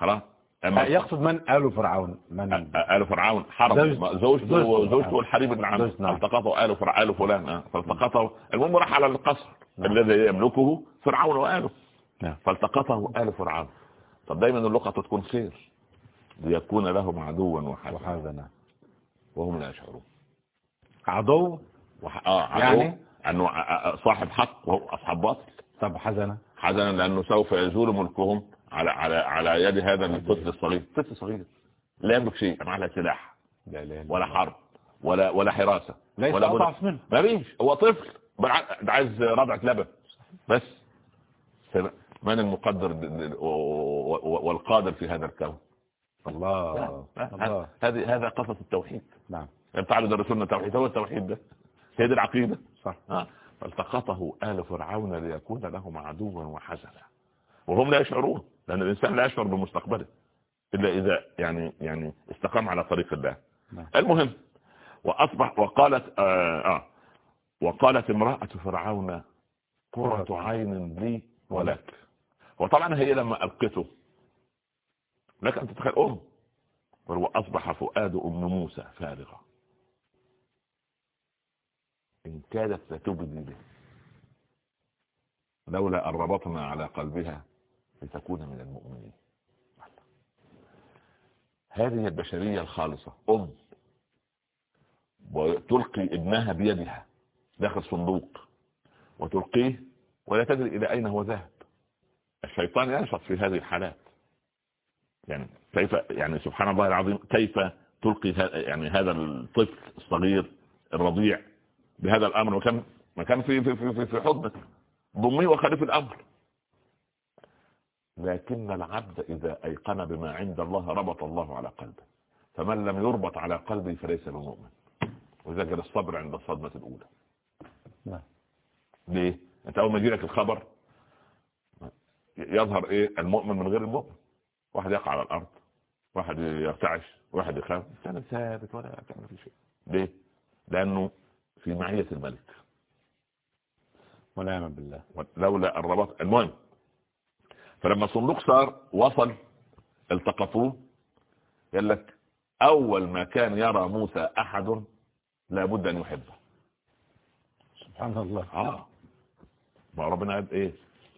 خلاص؟ يقصد من؟ آل فرعون. من؟ آل فرعون حرب زوج- زوجته زوجته. الحريم بن عمرو نعم. فالتقطه آل فرعون آل فلان آه. فالتقطه. المهم راح على القصر نعم. الذي يملكه فرعون وآله. نعم. فالتقطه آل فرعون. طب دايما اللقطة تكون خير. ليكون لهم عدوا وحزنا. وهم لا يشعرون. عدو؟ وح... آه عدو. يعني؟ انه صاحب حق وهو أصحاب باطل. طب حزنا. حزنا لأنه سوف يزول ملكهم. على على على يد هذا الطفل الصغير طفل صغير. لا يملك شيء. ما له سلاح. لا إلا ولا. حرب. ولا ولا حراسة. ولا أضعف منه. ما فيش. هو طفل. ده عايز رضعة لبن. بس. من المقدر والقادر في هذا الكون؟ الله. الله. هذه هذا قصص التوحيد. نعم. يعني تعالوا درسوا لنا التوحيد؟ هو التوحيد ده. هي دي العقيدة. صح. آه. فالتقطه آل فرعون ليكون لهم عدوا وحزنا وهم لا يشعرون. لأن الإنسان لا يشعر بمستقبله إلا إذا يعني يعني استقام على طريق الله. نعم. المهم وأصبح وقالت آه, آه وقالت امرأة فرعون قرة عين لي ولك. وطبعا هي لما ألقته لك أن تتخيل أم. وأصبح فؤاد أم موسى فارغا إن كادت لتبدي به لولا أن ربطنا على قلبها لتكون من المؤمنين. هذه البشرية الخالصة أم وتلقي ابنها بيدها داخل صندوق وتلقيه ولا تدري إلى أين هو ذاهب الشيطان ينشط في هذه الحالات. يعني كيف يعني سبحان الله العظيم كيف تلقي يعني هذا الطفل الصغير الرضيع بهذا الأمر؟ وكان ما كان في في في, في حضنك ضميه وخليف الأمر. لكن العبد إذا أيقن بما عند الله ربط الله على قلبه. فمن لم يربط على قلبه فليس بمؤمن وذلك الصبر عند الصدمة الأولى. نعم. ليه؟ أنت أول ما يجي لك الخبر يظهر إيه؟ المؤمن من غير المؤمن. واحد يقع على الأرض واحد يرتعش واحد يخاف. كان ثابت ولا كان في شيء. ليه؟ لأنه في معية الملك. ونعم بالله. لولا الرباط. المهم فلما الصندوق صار وصل التقطوه قال لك أول ما كان يرى موسى أحد لابد أن يحبه. سبحان الله. آه. ما ربنا قال إيه؟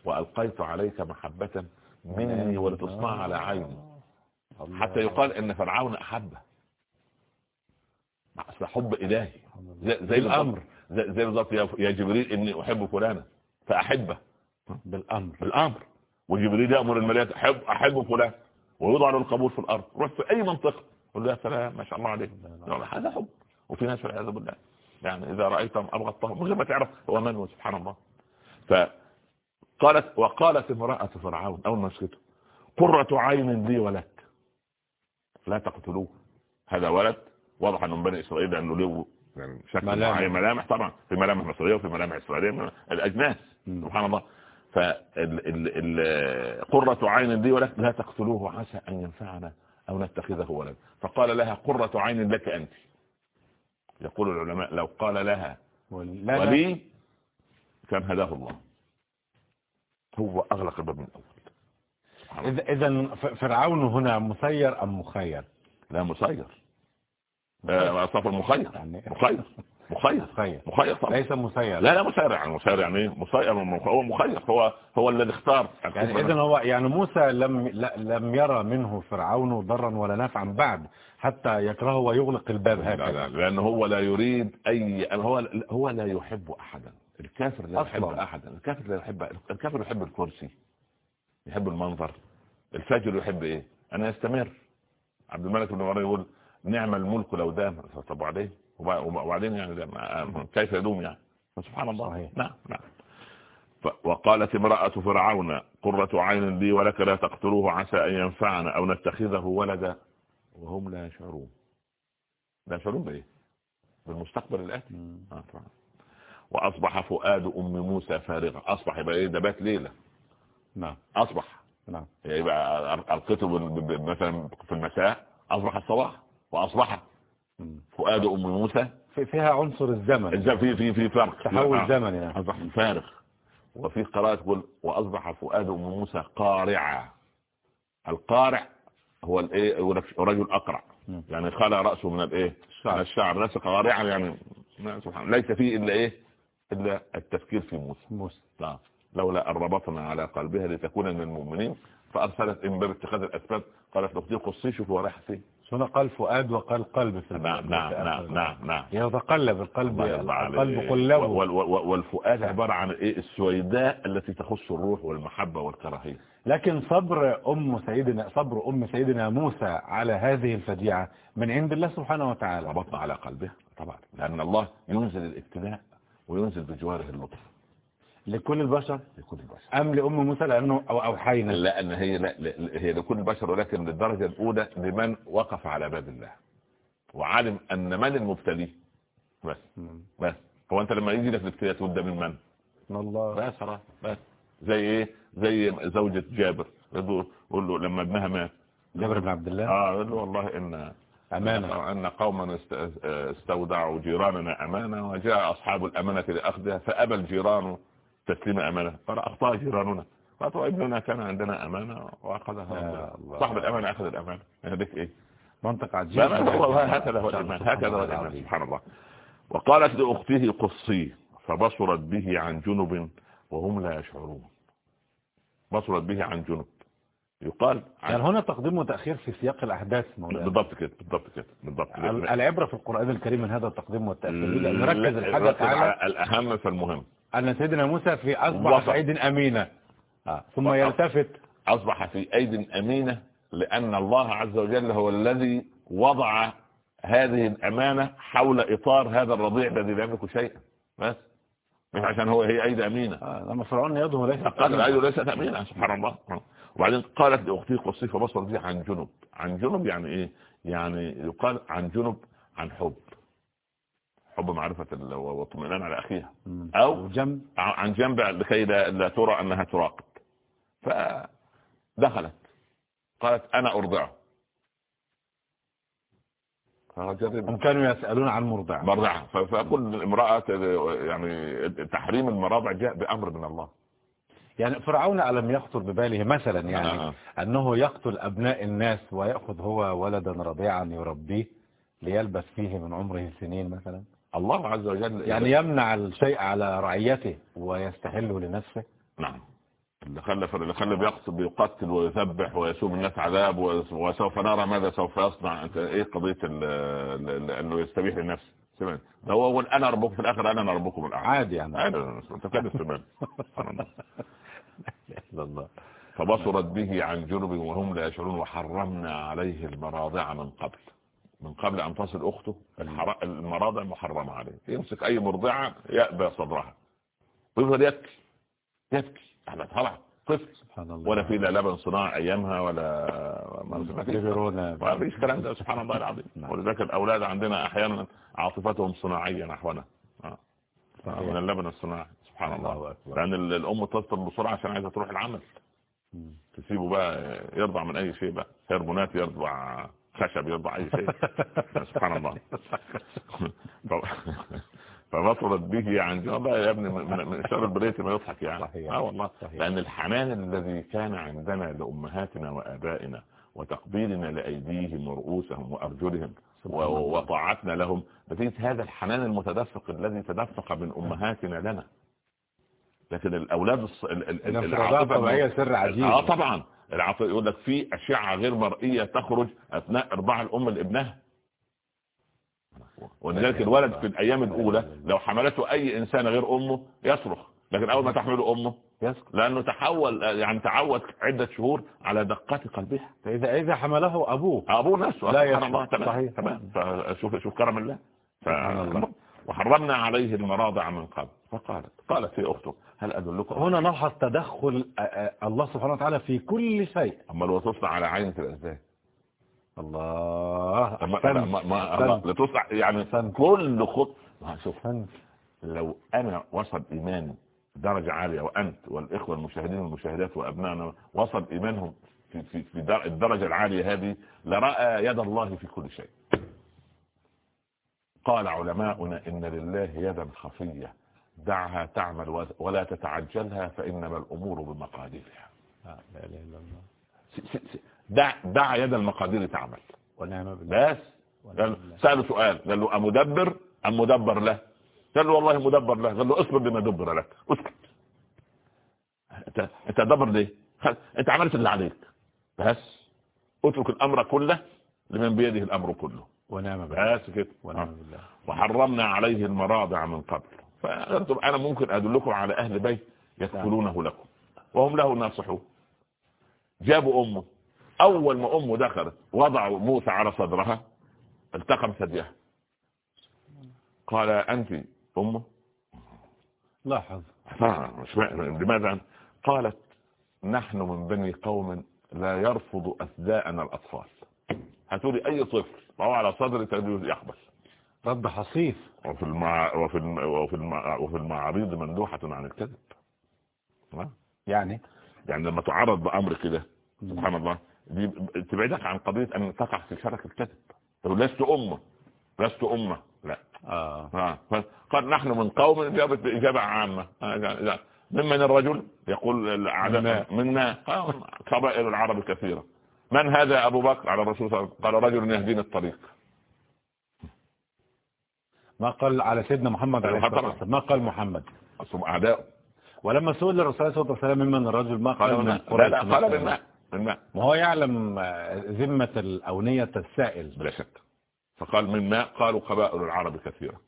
وألقيت عليك محبة مني ولتصنع على عيني. حتى يقال إن فرعون أحبه. اصل حب إلهي. زي, زي الأمر. زي, بالظبط يا يا جبريل إني احب فلانا فأحبه. بالأمر. بالأمر. وجبريل يأمر الملائكة احب أحب فلان ويوضع له القبول في الأرض. روح في أي منطقة. قول له يا سلام ما شاء الله عليك. هذا حب. وفي ناس والعياذ بالله. يعني إذا رايتهم ابغضتهم من غير ما تعرف هو من سبحان الله. فقالت وقالت امرأة فرعون أول ما مسكته قرة عين لي ولك. لا تقتلوه. هذا ولد واضح أنه من بني إسرائيل لأنه له يعني شكل ملامح. ملامح طبعا. في ملامح مصرية وفي ملامح إسرائيلية الأجناس. سبحان الله. فقرة عين لي ولك لا تقتلوه عسى أن ينفعنا أو نتخذه ولدا فقال لها قرة عين لك أنت. يقول العلماء لو قال لها ولي كان هداه الله. هو أغلق الباب من اذا ف- فرعون هنا مسير أم مخير؟ لا مسير. آه، صف المخير. يعني مخير. مخير. مخير. مخير طبعا. ليس مسير. لا لا مسير يعني مسير يعني إيه؟ مسير هو مخير هو هو الذي اختار يعني اذا هو يعني موسى لم لا- لم يرى منه فرعون ضرا ولا نفعا بعد حتى يكرهه ويغلق الباب لا لا هكذا. لأنه هو لا يريد أي هو هو لا يحب أحدا. الكافر لا يحب. أحدا. الكافر لا يحب الكافر يحب الكرسي يحب المنظر. الفاجر يحب إيه؟ أنا يستمر. عبد الملك بن مروان يقول نعم الملك لو دام. طب وبع- وبعدين يعني ده- كيف يدوم يعني؟ سبحان الله. صحيح. نعم نعم. وقالت امرأة فرعون قرة عين لي ولك لا تقتلوه عسى أن ينفعنا أو نتخذه ولدا. وهم لا يشعرون. لا يشعرون بإيه؟ بالمستقبل الآتي. آه. وأصبح فؤاد أم موسى فارغا أصبح يبقى إيه؟ ده بات ليلة. نعم. أصبح. نعم. يبقى ب- مثلا في المساء أصبح الصباح. وأصبح مم. فؤاد أم موسى. في- فيها عنصر الزمن. إذا في في في فرق. تحول آه. زمني يعني. أصبح فارغ وفي قراءة تقول وأصبح فؤاد أم موسى قارعا القارع هو الإيه؟ يقول لك رجل أقرع. يعني خلى رأسه من الإيه؟ من الشعر. ليس قارعا يعني ما سبحان ليس فيه إلا إيه؟ إلا التفكير في موسى. موسى. لا لولا أن ربطنا على قلبها لتكون من المؤمنين. فأرسلت من باب اتخاذ الأسباب. قالت له قصي شوف هو رايح فين؟ هنا قال فؤاد وقال قلب في نعم نعم نعم نعم نعم. يتقلب القلب. القلب قلبه وال- وال- والفؤاد عبارة عن إيه؟ السويداء التي تخص الروح والمحبة والكراهية. لكن صبر أم سيدنا صبر أم سيدنا موسى على هذه الفجيعة من عند الله سبحانه وتعالى. ربطنا على قلبها طبعا. لأن الله ينزل الابتلاء وينزل بجواره اللطف. لكل البشر؟ لكل البشر. أم لأم موسى لأنه أو أوحينا؟ لأن هي لا لا- هي لكل البشر ولكن للدرجة الأولى لمن وقف على باب الله وعلم أن من المبتلي؟ بس بس. هو أنت لما يجي لك الابتلاء تبدأ من؟ من؟ من الله. بس خلاص بس. زي إيه؟ زي زوجة جابر. يقول له لما ابنها مات. جابر بن عبد الله؟ آه يقول له والله ان أمانة. إن قوما است- استودعوا جيراننا أمانة وجاء أصحاب الأمانة لأخذها فأبى الجيران تسليم أمانة. قال أخطأ جيراننا. قالت وابننا كان عندنا أمانة وأخذها يا ربنا. الله. صاحب الأمانة أخذ الأمانة. هذيك إيه؟ منطق عجيب. هكذا هو الإيمان هكذا هو الإيمان سبحان الله. وقالت لأخته قصيه فبصرت به عن جنب وهم لا يشعرون. بصرت به عن جنب. يقال يعني عن هنا تقديم وتأخير في سياق الأحداث مولانا. بالضبط كده بالضبط كده بالضبط كده. ال- العبرة في القرآن الكريم من هذا التقديم والتأخير لأن ركز تعالى. على الأهم فالمهم أن سيدنا موسى في أصبح. في أيد أمينة. آه. ثم. يلتفت. أصبح في أيد أمينة لأن الله عز وجل هو الذي وضع هذه الأمانة حول إطار هذا الرضيع الذي لا يملك شيئا. بس. مش عشان هو هي أيدي أمينة. آه لما فرعون يده ليس قال الأيد ليست أمينة سبحان الله. وبعدين قالت لأختي قصي فبصر دي عن جنب عن جنب يعني إيه؟ يعني يقال عن جنب عن حب. حب معرفة ال- واطمئنان على أخيها. أو جنب عن جنب لكي لا, ترى أنها تراقب. فدخلت. قالت أنا أرضعه. هم كانوا يسألون عن مرضع مرضعة ف- فكل امرأة يعني تحريم المراضع جاء بأمر من الله. يعني فرعون ألم يخطر بباله مثلا يعني آه. أنه يقتل أبناء الناس ويأخذ هو ولدا رضيعا يربيه ليلبس فيه من عمره سنين مثلا؟ الله عز وجل يعني يمنع الشيء على رعيته ويستحله لنفسه؟ نعم. اللي خلى اللي خلى بيقتل بيقتل ويذبح ويسوم الناس عذاب وس- وسوف نرى ماذا سوف يصنع. أنت إيه قضية أنه يستبيح لنفسه؟ سمعت ده هو يقول أنا ربكم في الآخر أنا ربكم الاعلى عادي يعني. عادي. انت كده سمعت. لا الله. فبصرت به عن جنب وهم لا يشعرون. وحرمنا عليه المراضع من قبل. من قبل أن تصل أخته الحر- المراضع محرمه عليه. يمسك أي مرضعة يأبى صدرها. ويفضل يبكي يبكي. إحنا طلع طفل. سبحان الله. ولا في لا لبن صناعي أيامها ولا ما فيش الكلام ده سبحان الله العظيم. نعم. ولذلك الأولاد عندنا أحيانا عاطفتهم صناعية نحونا. آه. من اللبن الصناعي سبحان الله. لأن ال- الأم تفطر بسرعة عشان عايزة تروح العمل. تسيبه بقى يرضع من أي شيء بقى. هرمونات يرضع. خشب يرضع اي شيء سبحان الله. ف- فبصرت به عن جنب والله يا ابني من شر البريت ما يضحك يعني. صحيح. آه والله. صحيح. لأن الحنان الذي كان عندنا لأمهاتنا وآبائنا وتقبيلنا لأيديهم ورؤوسهم وأرجلهم و- وطاعتنا لهم نتيجه هذا الحنان المتدفق الذي تدفق من أمهاتنا لنا. لكن الأولاد الص... ال... ال... ال- الانفرادات الطبيعية سر عجيب. آه طبعا. العاطفه يقول لك في أشعة غير مرئية تخرج أثناء إرضاع الأم لابنها. ولذلك الولد في الأيام الأولى لو حملته أي إنسان غير أمه يصرخ لكن أول ما تحمله أمه يسكت لأنه تحول يعني تعود عدة شهور على دقات قلبها. فإذا إذا حمله أبوه. أبوه نفسه. لا تمام صحيح. تمام. فشوف شوف كرم الله. وحرمنا عليه المراضع من قبل. فقالت قالت هي أخته هل أدلكم هنا نلحظ تدخل آه، آه، الله سبحانه وتعالى في كل شيء لو تصنع على عينة الازاي الله ما أحسنت. ما ما. لا تصنع يعني أحسنت. كل خط ما شوف. لو أنا وصل إيماني درجة عالية وأنت والإخوة المشاهدين والمشاهدات وأبنائنا وصل إيمانهم في في في در- الدرجة العالية هذه لرأى يد الله في كل شيء قال علماؤنا إن لله يدا خفية دعها تعمل ولا تتعجلها فإنما الأمور بمقاديرها. دع دع يد المقادير تعمل ونعم بالله. بس. سأله سؤال قال له أمدبر؟ أم مدبر له. قال له والله مدبر له. قال له اصبر بما دبر لك. اسكت. انت أنت دبر ليه؟ خل- أنت عملت اللي عليك. بس. اترك الأمر كله لمن بيده الأمر كله. ونعم بالله. بس كده. ونعم. بالله. وحرمنا عليه المراضع من قبل. فأنتم أنا ممكن أدلكم على أهل بيت يكفلونه لكم. وهم له ناصحون. جابوا أمه. أول ما أمه دخلت وضعوا موسى على صدرها التقم ثديها. قال أنت أمه لاحظ. لماذا؟ قالت نحن من بني قوم لا يرفض أثداءنا الأطفال. هاتوا لي أي طفل وهو على صدري تجوز يحبس رد حصيف. وفي المع... وفي الم... وفي الم... وفي المعارض مندوحة عن الكذب؟ يعني؟ يعني لما تعرض بأمر كده سبحان الله دي تبعدك عن قضية أن تقع في شرك الكذب. لست أمة لست أمة لا. آه. ها. قال نحن من قوم إجابة إجابة عامة. آه، لا. ممن الرجل؟ يقول الأعداء. منا. منا. قال قبائل العرب كثيرة. من هذا أبو بكر؟ على الرسول صلى الله عليه وسلم قال رجل يهديني الطريق. ما قال على سيدنا محمد عليه الصلاة طبعا. والسلام. ما قال محمد. أصهم أعداء ولما سئل الرسول عليه الصلاه والسلام ممن الرجل ما قال من لا لا قال من ماء من ماء ما هو يعلم ذمة الأونية السائل. بلا شك. فقال من ماء قالوا قبائل العرب كثيرة.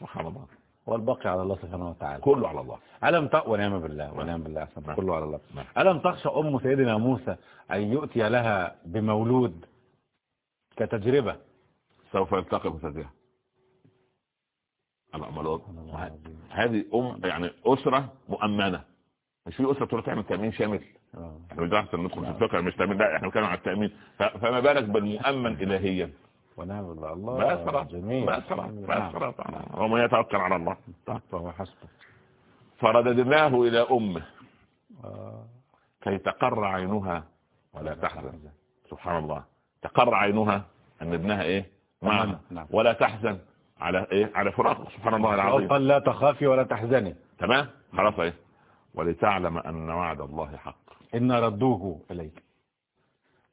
سبحان الله. والباقي على الله سبحانه وتعالى. كله على الله. ألم ت... ونعم بالله ونعم بالله أحسن. نعم. كله على الله. نعم. ألم تخشى أم سيدنا موسى أن يؤتي لها بمولود كتجربة؟ سوف يلتقي بفتاتها هذه أم يعني أسرة مؤمنة. مش في أسرة تروح تعمل تأمين شامل. آه. إحنا مش احسن ندخل في الفقه مش تأمين لا إحنا بنتكلم على التأمين. ف- فما بالك بالمؤمن إلهيا؟ ونعم بالله. الله جميل. بس نعم. خلاص ومن يتوكل على الله. فهو حسبه فرددناه إلى أمه. آه. كي تقر عينها ولا تحزن. سبحان الله. تقر عينها أن ابنها إيه؟ معها. نعم. ولا تحزن. على إيه؟ على فراقه سبحان الله العظيم. قال لا تخافي ولا تحزني. تمام؟ خلاص إيه ولتعلم أن وعد الله حق. إن ردوه إليك.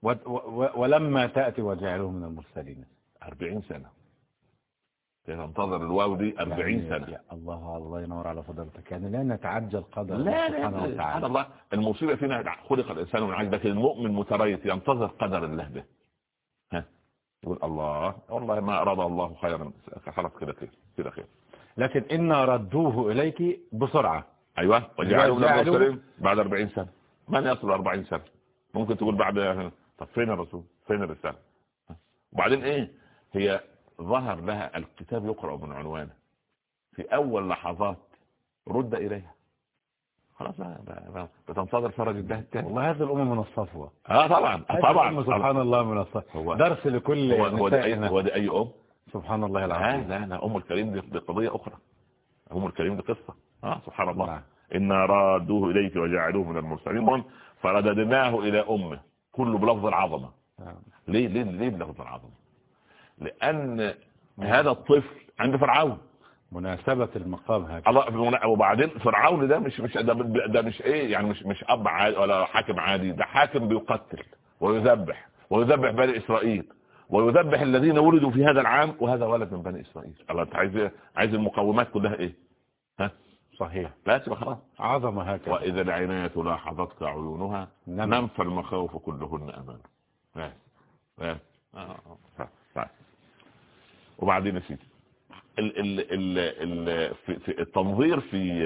و- و- ولما تأتي وجعله من المرسلين. 40 سنة. تنتظر الواو دي؟ 40 يعني سنة. يا الله الله ينور على فضلتك. يعني لا نتعجل قدر لا الله سبحانه وتعالى. الله. المصيبة فينا خلق الإنسان من لكن المؤمن متريث ينتظر قدر الله به. يقول الله والله ما أراد الله خيرا. خلاص كده خير كده خير. لكن إن ردوه إليك بسرعة. أيوه وجعلوا المرسلين بعد 40 سنة. من يصل 40 سنة؟ ممكن تقول بعد طب فين الرسول؟ فين الرسالة؟ وبعدين إيه؟ هي ظهر لها الكتاب يقرأ من عنوانه. في أول لحظات رد إليها. خلاص بتنتظر فرج الله الثاني والله هذه الأمة من الصفوة آه طبعا طبعا سبحان الله من الصفوة درس لكل هو هو ده أي نسائنا. هو ده أي أم؟ سبحان الله العظيم. لا لا أم الكريم دي, قضية أخرى. أم الكريم دي قصة. آه سبحان الله. نعم. إنا رادوه إليك وجعلوه من المرسلين. فرددناه إلى أمه. كله بلفظ العظمة. نعم. ليه ليه ليه بلفظ العظمة؟ لأن هذا الطفل عند فرعون. مناسبة المقام هكذا الله وبعدين فرعون ده مش مش ده, ده مش إيه يعني مش مش أب عادي ولا حاكم عادي ده حاكم بيقتل ويذبح ويذبح بني إسرائيل ويذبح الذين ولدوا في هذا العام وهذا ولد من بني إسرائيل. الله أنت عايز؟ عايز المقومات كلها إيه؟ ها؟ صحيح. يبقى خلاص. عظمة هكذا. وإذا العناية لاحظتك عيونها نعم. نم فالمخاوف كلهن آه، ف- ف- وبعدين يا سيدي. التنظير في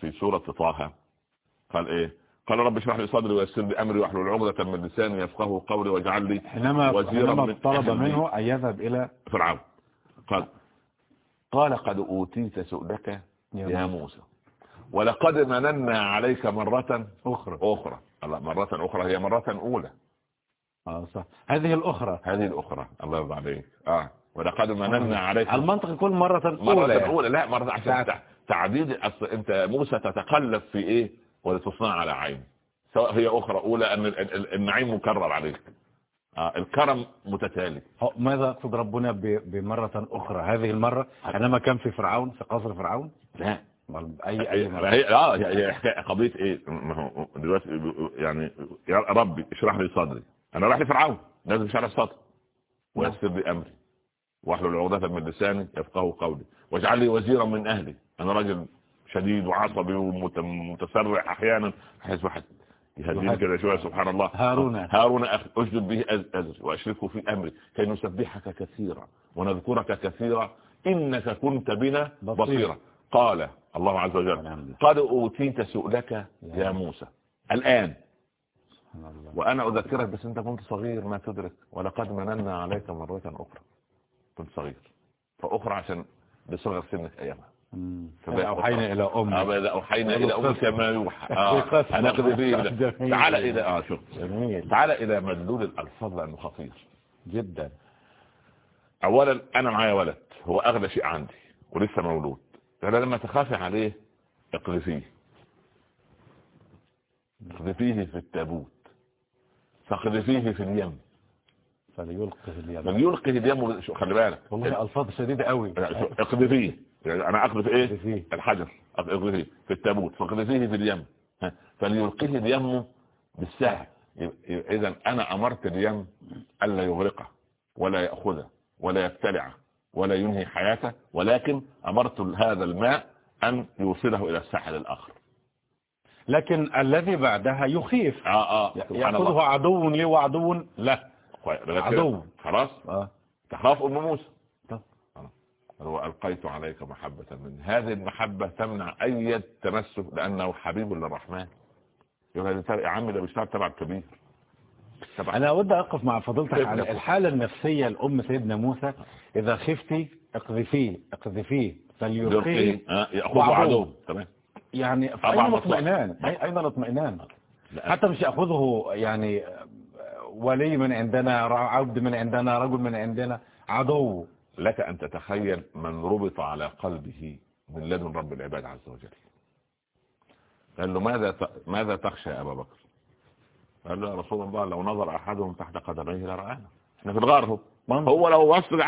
في سورة طه. قال إيه؟ قال رب اشرح لي صدري ويسر لي أمري واحلل عقدة من لساني يفقهوا قولي واجعل لي حينما وزيرا حينما من طلب. منه أن يذهب إلى فرعون. قال قال قد أوتيت سؤلك يا يا موسى. ولقد مننا عليك مرة أخرى. أخرى. الله مرة أخرى هي مرة أولى. آه صح. هذه الأخرى. هذه الأخرى. الله يرضى عليك. آه. ولقد مننا عليك المنطق يكون مرة مرة أولى يعني. لا مرة عشان تعديد أنت موسى تتقلب في إيه؟ ولتصنع على عين. سواء هي أخرى أولى أن ال- ال- النعيم مكرر عليك. آه الكرم متتالي. ماذا يقصد ربنا بمرة أخرى؟ هذه المرة حينما كان في فرعون في قصر فرعون؟ لا. أي أي مرة. هي آه هي هي حكايه قضية إيه؟ ما هو دلوقتي يعني يا ربي اشرح لي صدري. أنا رايح لفرعون لازم اشرح صدري ويسر لي امري واحلل عقدة من لساني يفقهوا قولي واجعل لي وزيرا من أهلي أنا راجل شديد وعصبي ومتسرع أحيانا. احس واحد يهديني كده شوية سبحان الله. هارون. هارون اشدد به أز- ازري وأشركه في أمري. كي نسبحك كثيرا ونذكرك كثيرا إنك كنت بنا بصيرا. قال الله عز وجل. قد أوتيت سؤلك يا موسى. الله. وأنا أذكرك بس أنت كنت صغير ما تدرك. ولقد مننا عليك مرة أخرى. كنت صغير. فأخرى عشان بصغر سنك أيامها. مم. فبقى- أوحينا إلى آه، أمك بقى أوحينا إلى قصة. أمك ما يوحى. آه قصة. هناخذ فيه. تعال إلى آه شوف. جميل. تعال إلى مدلول الألفاظ لأنه خطير. جدا. اولا أنا معايا ولد. هو أغلى شيء عندي ولسه مولود. أنا لما تخافي عليه اقذفيه. اقذفيه في التابوت. فاقذفيه في اليم. فليلقي في اليم من يلقي اليم خلي بالك. والله ألفاظ شديدة قوي. اقذفيه. يعني أنا أقذف إيه؟ اقذفيه. الحجر. اقذفيه. في التابوت. فاقذفيه في اليم ها، فليلقيه اليم بالسهل. إذا أنا أمرت اليم ألا يغرقه ولا يأخذه ولا يبتلعه ولا ينهي حياته ولكن أمرت هذا الماء أن يوصله إلى الساحل الآخر. لكن الذي بعدها يخيف. آه آه سبحان يأخذه عدو لي وعدو له. عدو. خلاص آه. تخاف أم موسى طب. وألقيت عليك محبة من هذه المحبة تمنع أي تمسك لأنه حبيب للرحمن يقول هذا يا عمي ده بيشتغل تبع الكبير. أنا أود أقف مع فضيلتك على؟ الحالة النفسية لأم سيدنا موسى إذا خفتي اقذفيه اقذفيه فليلقيه يلقي آه، يأخذ وعدو. عدو تمام يعني أين. الاطمئنان أي- أين الاطمئنان لا. حتى مش يأخذه يعني ولي من عندنا عبد من عندنا رجل من عندنا عدو. لك أن تتخيل من ربط على قلبه من لدن رب العباد عز وجل. قال له ماذا ماذا تخشى يا أبا بكر؟ قال له يا رسول الله لو نظر أحدهم تحت قدميه لرآنا إحنا في الغار هو. هو لو وصل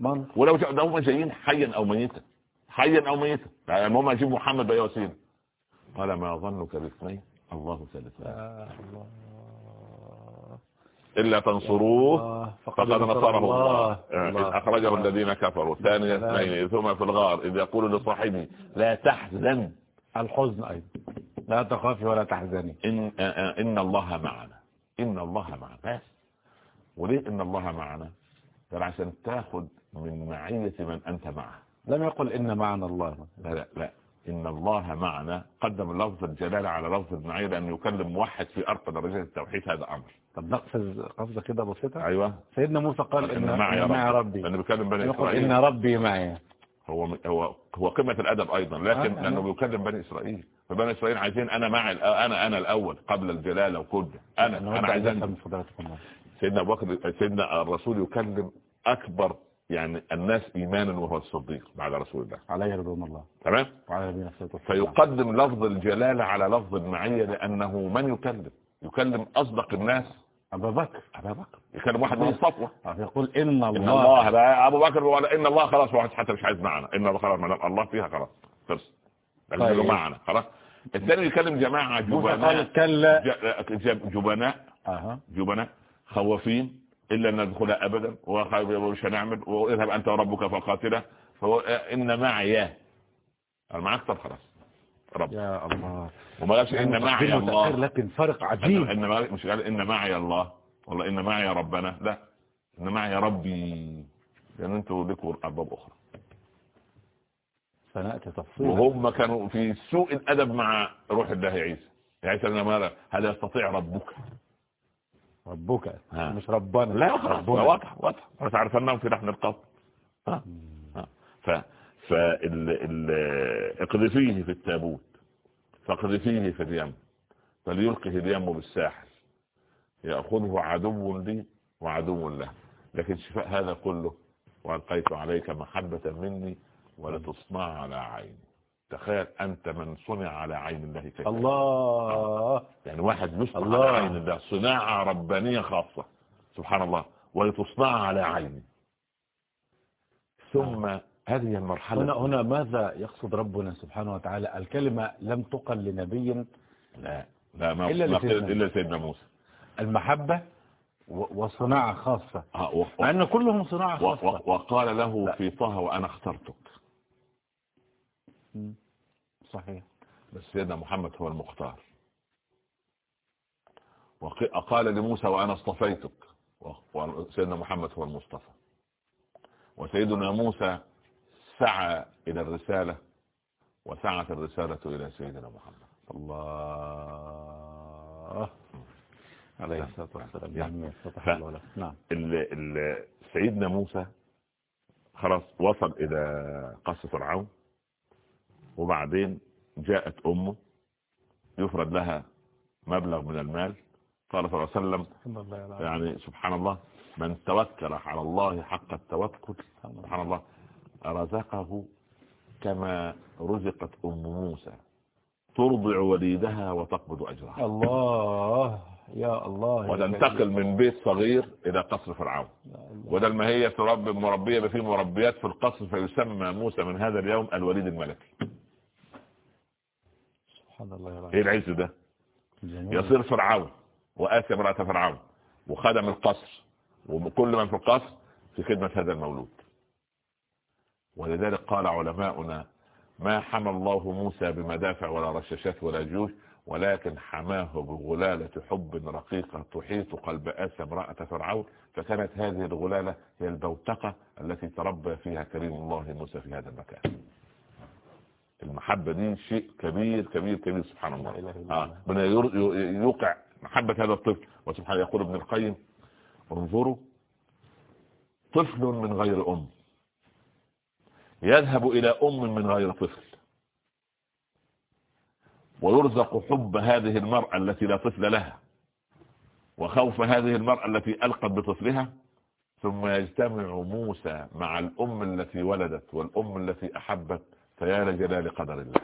منطق ولو ده هم جايين حيا أو ميتا. حيا أو ميتا. يعني هم يجيب محمد بأي وسيلة قال ما ظنك باثنين؟ الله ثالثا الله. إلا تنصروه فقد نصره الله. آه، الله. أخرجه الذين كفروا. ثاني سلام. اثنين ثم في الغار إذ يقول لصاحبه لا تحزن. الحزن أيضا. لا تخافي ولا تحزني. إن, آه، آه، إن الله معنا. إن الله معنا. بس. وليه إن الله معنا؟ قال عشان تاخد من معية من أنت معه. لم يقل إن معنا الله. لا لا لا. إن الله معنا. قدم لفظ الجلالة على لفظ المعية لأن يكلم موحد في أرقى درجات التوحيد هذا أمر. طب نقفز قفزة كده بسيطة. أيوة. سيدنا موسى قال إن, إن معي معي ربي ربي. لأنه بيكلم بني إسرائيل. إن ربي معي. هو هو هو قمة الأدب أيضا لكن آه، لأنه آه. بيكلم بني إسرائيل. فبني إسرائيل عايزين أنا مع أنا أنا الأول قبل الجلالة وكله أنا أنا عايز أنزل. من فضلاتكم سيدنا أبو بكر سيدنا الرسول يكلم أكبر يعني الناس إيمانا وهو الصديق بعد رسول الله. علي رضوان الله. تمام؟ وعلى نبينا فيقدم لفظ الجلالة على لفظ المعية لأنه من يكلم؟ يكلم أصدق الناس أبا بكر أبا بكر. يكلم واحد من الصفوة يقول إن إن الله الله لا أبو بكر ولا إن الله خلاص واحد حتى مش عايز معنا. إن الله خلاص ما الله فيها خلاص. خلص. طيب. معنا. خلاص. الثاني يكلم جماعة جبناء. جبناء. أها. جبناء. خوافين إلا أن ندخلها أبدا. ومش هنعمل. واذهب أنت وربك فقاتله. فهو إن معي. أنا معاك طب خلاص. رب. يا الله. وما قالش إن معي الله. لكن فرق عجيب. إن مش قال إن معي الله. والله إن معي ربنا. لا. إن معي ربي. لأن أنتوا لكم أرباب أخرى. سنأتي تفصيلا. وهم كانوا في سوء الأدب مع روح الله عيسى. عيسى لما ماذا هل يستطيع ربك؟ ربك. ها. مش ربنا. لا ربنا. واضح واضح. بس عارف أنهم في لحن القبر ها. ها. ف فال ال... اقذفيه في التابوت فاقذفيه في اليم فليلقه اليم بالساحل يأخذه عدو لي وعدو له. لكن شفاء هذا كله وألقيت عليك محبة مني ولتصنع على عيني. تخيل أنت من صنع على عين الله كيف الله. يعني واحد يصنع الله. على عين الله صناعة ربانية خاصة. سبحان الله. ولتصنع على عيني. ثم هذه المرحلة هنا هنا ماذا يقصد ربنا سبحانه وتعالى؟ الكلمة لم تقل لنبي. لا لا ما إلا ما إلا سيدنا موسى. المحبة وصناعة خاصة. آه، و- مع أن كلهم صناعة خاصة. و- وقال له لا. في طه وأنا اخترتك. صحيح. بس سيدنا محمد هو المختار. وقال لموسى وأنا اصطفيتك. وسيدنا محمد هو المصطفى. وسيدنا موسى سعى إلى الرسالة وسعت الرسالة إلى سيدنا محمد. الله. عليه الصلاة والسلام. نعم. يعني. نعم. سيدنا موسى خلاص وصل إلى قصر فرعون وبعدين جاءت أمه يفرد لها مبلغ من المال. قال صلى الله عليه وسلم. يعني سبحان الله من توكل على الله حق التوكل. سبحان الله. رزقه كما رزقت أم موسى. ترضع وليدها وتقبض أجرها. الله يا الله وتنتقل من بيت صغير إلى قصر فرعون. وده ما هي تربي مربية فيه مربيات في القصر فيسمى موسى من هذا اليوم الوليد الملكي. سبحان الله يا رب. إيه العز ده؟ جميل. يصير فرعون وآسي امرأة فرعون وخدم القصر وكل من في القصر في خدمة هذا المولود. ولذلك قال علماؤنا ما حمى الله موسى بمدافع ولا رشاشات ولا جيوش ولكن حماه بغلالة حب رقيقة تحيط قلب آسى امرأة فرعون فكانت هذه الغلالة هي البوتقة التي تربى فيها كريم الله موسى في هذا المكان. المحبة دي شيء كبير كبير كبير سبحان الله. آه. من يوقع محبة هذا الطفل. وسبحانه يقول ابن القيم انظروا طفل من غير أم. يذهب إلى أم من غير طفل. ويرزق حب هذه المرأة التي لا طفل لها. وخوف هذه المرأة التي ألقت بطفلها. ثم يجتمع موسى مع الأم التي ولدت والأم التي أحبت فيا لجلال قدر الله.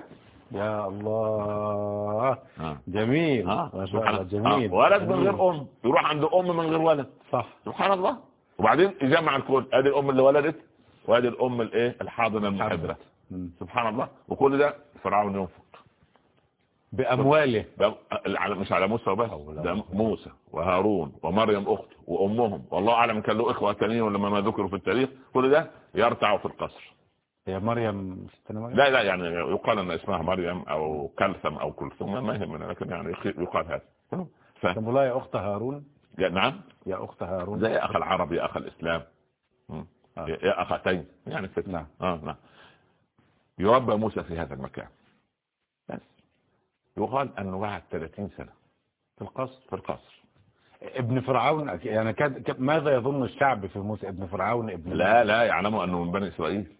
يا الله. آه. جميل. ما شاء الله جميل. آه. ولد من. غير أم. يروح عند أم من غير ولد. صح. سبحان الله. وبعدين يجمع الكل ادي الأم اللي ولدت. وادي الأم الإيه؟ الحاضنة المحبره مم. سبحان الله. وكل ده فرعون ينفق. على- مش على موسى وبس. ده موسى. وهارون ومريم اخته وأمهم. والله أعلم كان له إخوة تانيين ولما ما ذكروا في التاريخ. كل ده يرتع في القصر. يا مريم لا لا يعني يقال إن اسمها مريم أو كلثم أو كلثوم ما يهمنا لكن يعني يقال هذا. ف... يا أخت هارون؟ يا- نعم. يا أخت هارون. زي أخ العرب يا أخ الإسلام. يا يا يعني فتنة نعم. آه نعم. يربى موسى في هذا المكان. بس. يقال انه بعد 30 سنة. في القصر في القصر. ابن فرعون يعني كاد- ماذا يظن الشعب في موسى؟ ابن فرعون ابن لا لا يعلموا أنه من بني إسرائيل.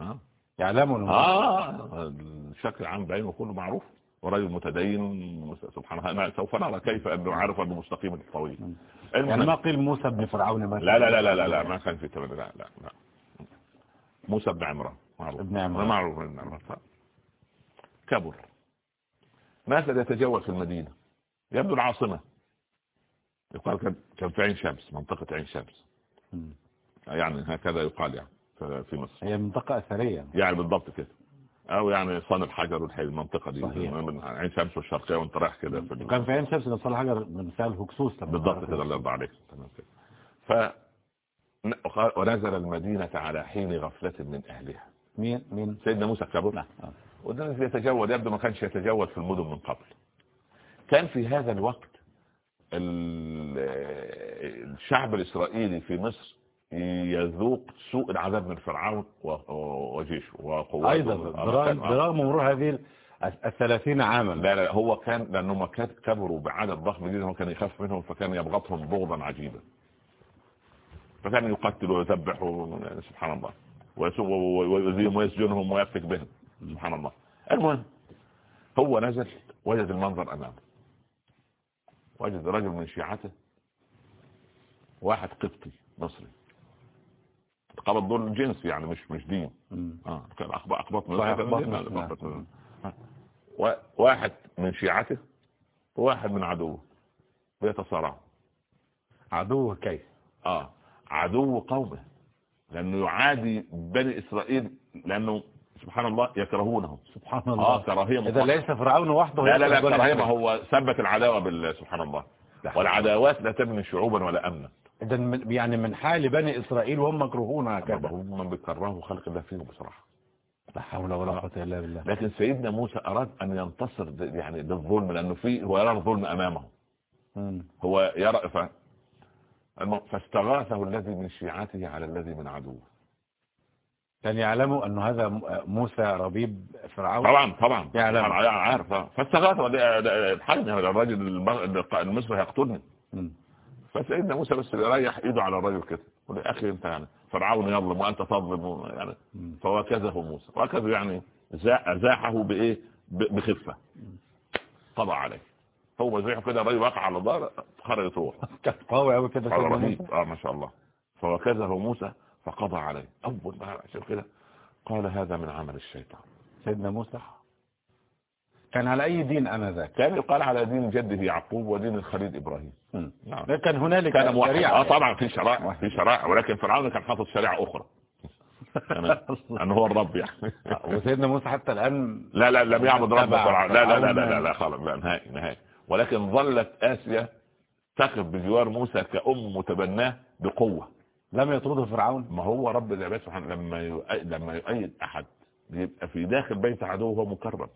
آه. يعلموا انه آه. الشكل العام باين وكله معروف. ورجل متدين سبحان الله. سوف نرى كيف انه عارف أنه مستقيم الطويل يعني المهم ما قيل موسى ابن فرعون مثلا لا لا لا لا لا, لا ما كان في تمن لا لا لا. موسى بن عمران معروف. ابن عمران. معروف ابن عمران. كبر. نافذ يتجول في المدينة. يبدو العاصمة. يقال كان كان في عين شمس منطقة عين شمس. يعني هكذا يقال يعني في- في مصر. هي منطقة أثرية. يعني بالضبط كده. أو يعني صان الحجر والحي المنطقة دي. من عين شمس والشرقية وانت رايح كده في كان في عين شمس نصل حاجة من سال هكسوس بالضبط كده الله يرضى عليك. تمام كده. ف ونزل المدينة على حين غفلة من أهلها. مين؟ مين؟ سيدنا موسى كبر نعم. ونزل يتجول يبدو ما كانش يتجول في المدن من قبل. كان في هذا الوقت ال- الشعب الإسرائيلي في مصر يذوق سوء العذاب من فرعون وجيشه وقواته أيضا آه، برغم كان- مرور هذه ال- الثلاثين عاما. لا لا هو كان لأنهم كان كبروا بعدد ضخم جدا وكان يخاف منهم فكان يبغضهم بغضا عجيبا. فكان يقتل ويذبح سبحان الله. ويؤذيهم ويسجنهم ويفتك بهم سبحان الله. المهم هو نزل وجد المنظر أمامه وجد رجل من شيعته واحد قبطي مصري. قبط دول جنس يعني مش مش دين. آه كان اخبط أخبط من صحيح، هذا أخباط الدين، من- لا، أخباط نعم. و- واحد من شيعته وواحد من عدوه. بيتصارعوا. عدوه كيف؟ آه عدو قومه. لأنه يعادي بني إسرائيل لأنه سبحان الله يكرهونه سبحان آه الله. كراهية إذا مطلقة. ليس فرعون وحده لا لا لا كراهية هو ثبت العداوة بال سبحان الله. والعداوات لا تبني شعوبا ولا امنا. إذا يعني من حال بني إسرائيل وهم مكروهون هكذا. هم بيكرهوا خلق الله فيهم بصراحة. لا حول ولا قوة إلا بالله. لكن سيدنا موسى أراد أن ينتصر يعني للظلم لأنه في هو يرى الظلم أمامه. مم. هو يرى ف... فاستغاثه الذي من شيعته على الذي من عدوه. كان يعلموا أن هذا موسى ربيب فرعون. طبعا طبعا. يعلم. طبعاً عارف ده- الحرب الراجل الم- المصري هيقتلني. فسيدنا موسى بس يريح ايده على الراجل كده. يقول يا أخي أنت يعني فرعون يظلم وأنت تظلم يعني. فوكزه موسى. وكزه يعني زا- ازاحه بإيه؟ بخفة. قضى عليه. هو زيحه كده الراجل وقع على ظهره خرجت كان قوي أوي كده. آه ما شاء الله. فوكزه موسى فقضى عليه. أول ما عشان كده قال هذا من عمل الشيطان. سيدنا موسى كان على أي دين آنذاك؟ كان يقال على دين جده يعقوب ودين الخليل إبراهيم. مم. نعم. كان هنالك كان شريعة. آه طبعا في شرائع في شرائع ولكن فرعون كان حاطط شريعة أخرى. يعني أنه هو الرب يعني. وسيدنا موسى حتى الآن لا لا لم يعبد رب تبع فرعون. لا لا لا لا. لا, لا خلاص لا نهائي نهائي. ولكن ظلت آسيا تقف بجوار موسى كأم متبناه بقوة. لم يطرده فرعون؟ ما هو رب العباد سبحانه لما يؤيد لما يؤيد أحد بيبقى في داخل بيت عدوه هو مكرم.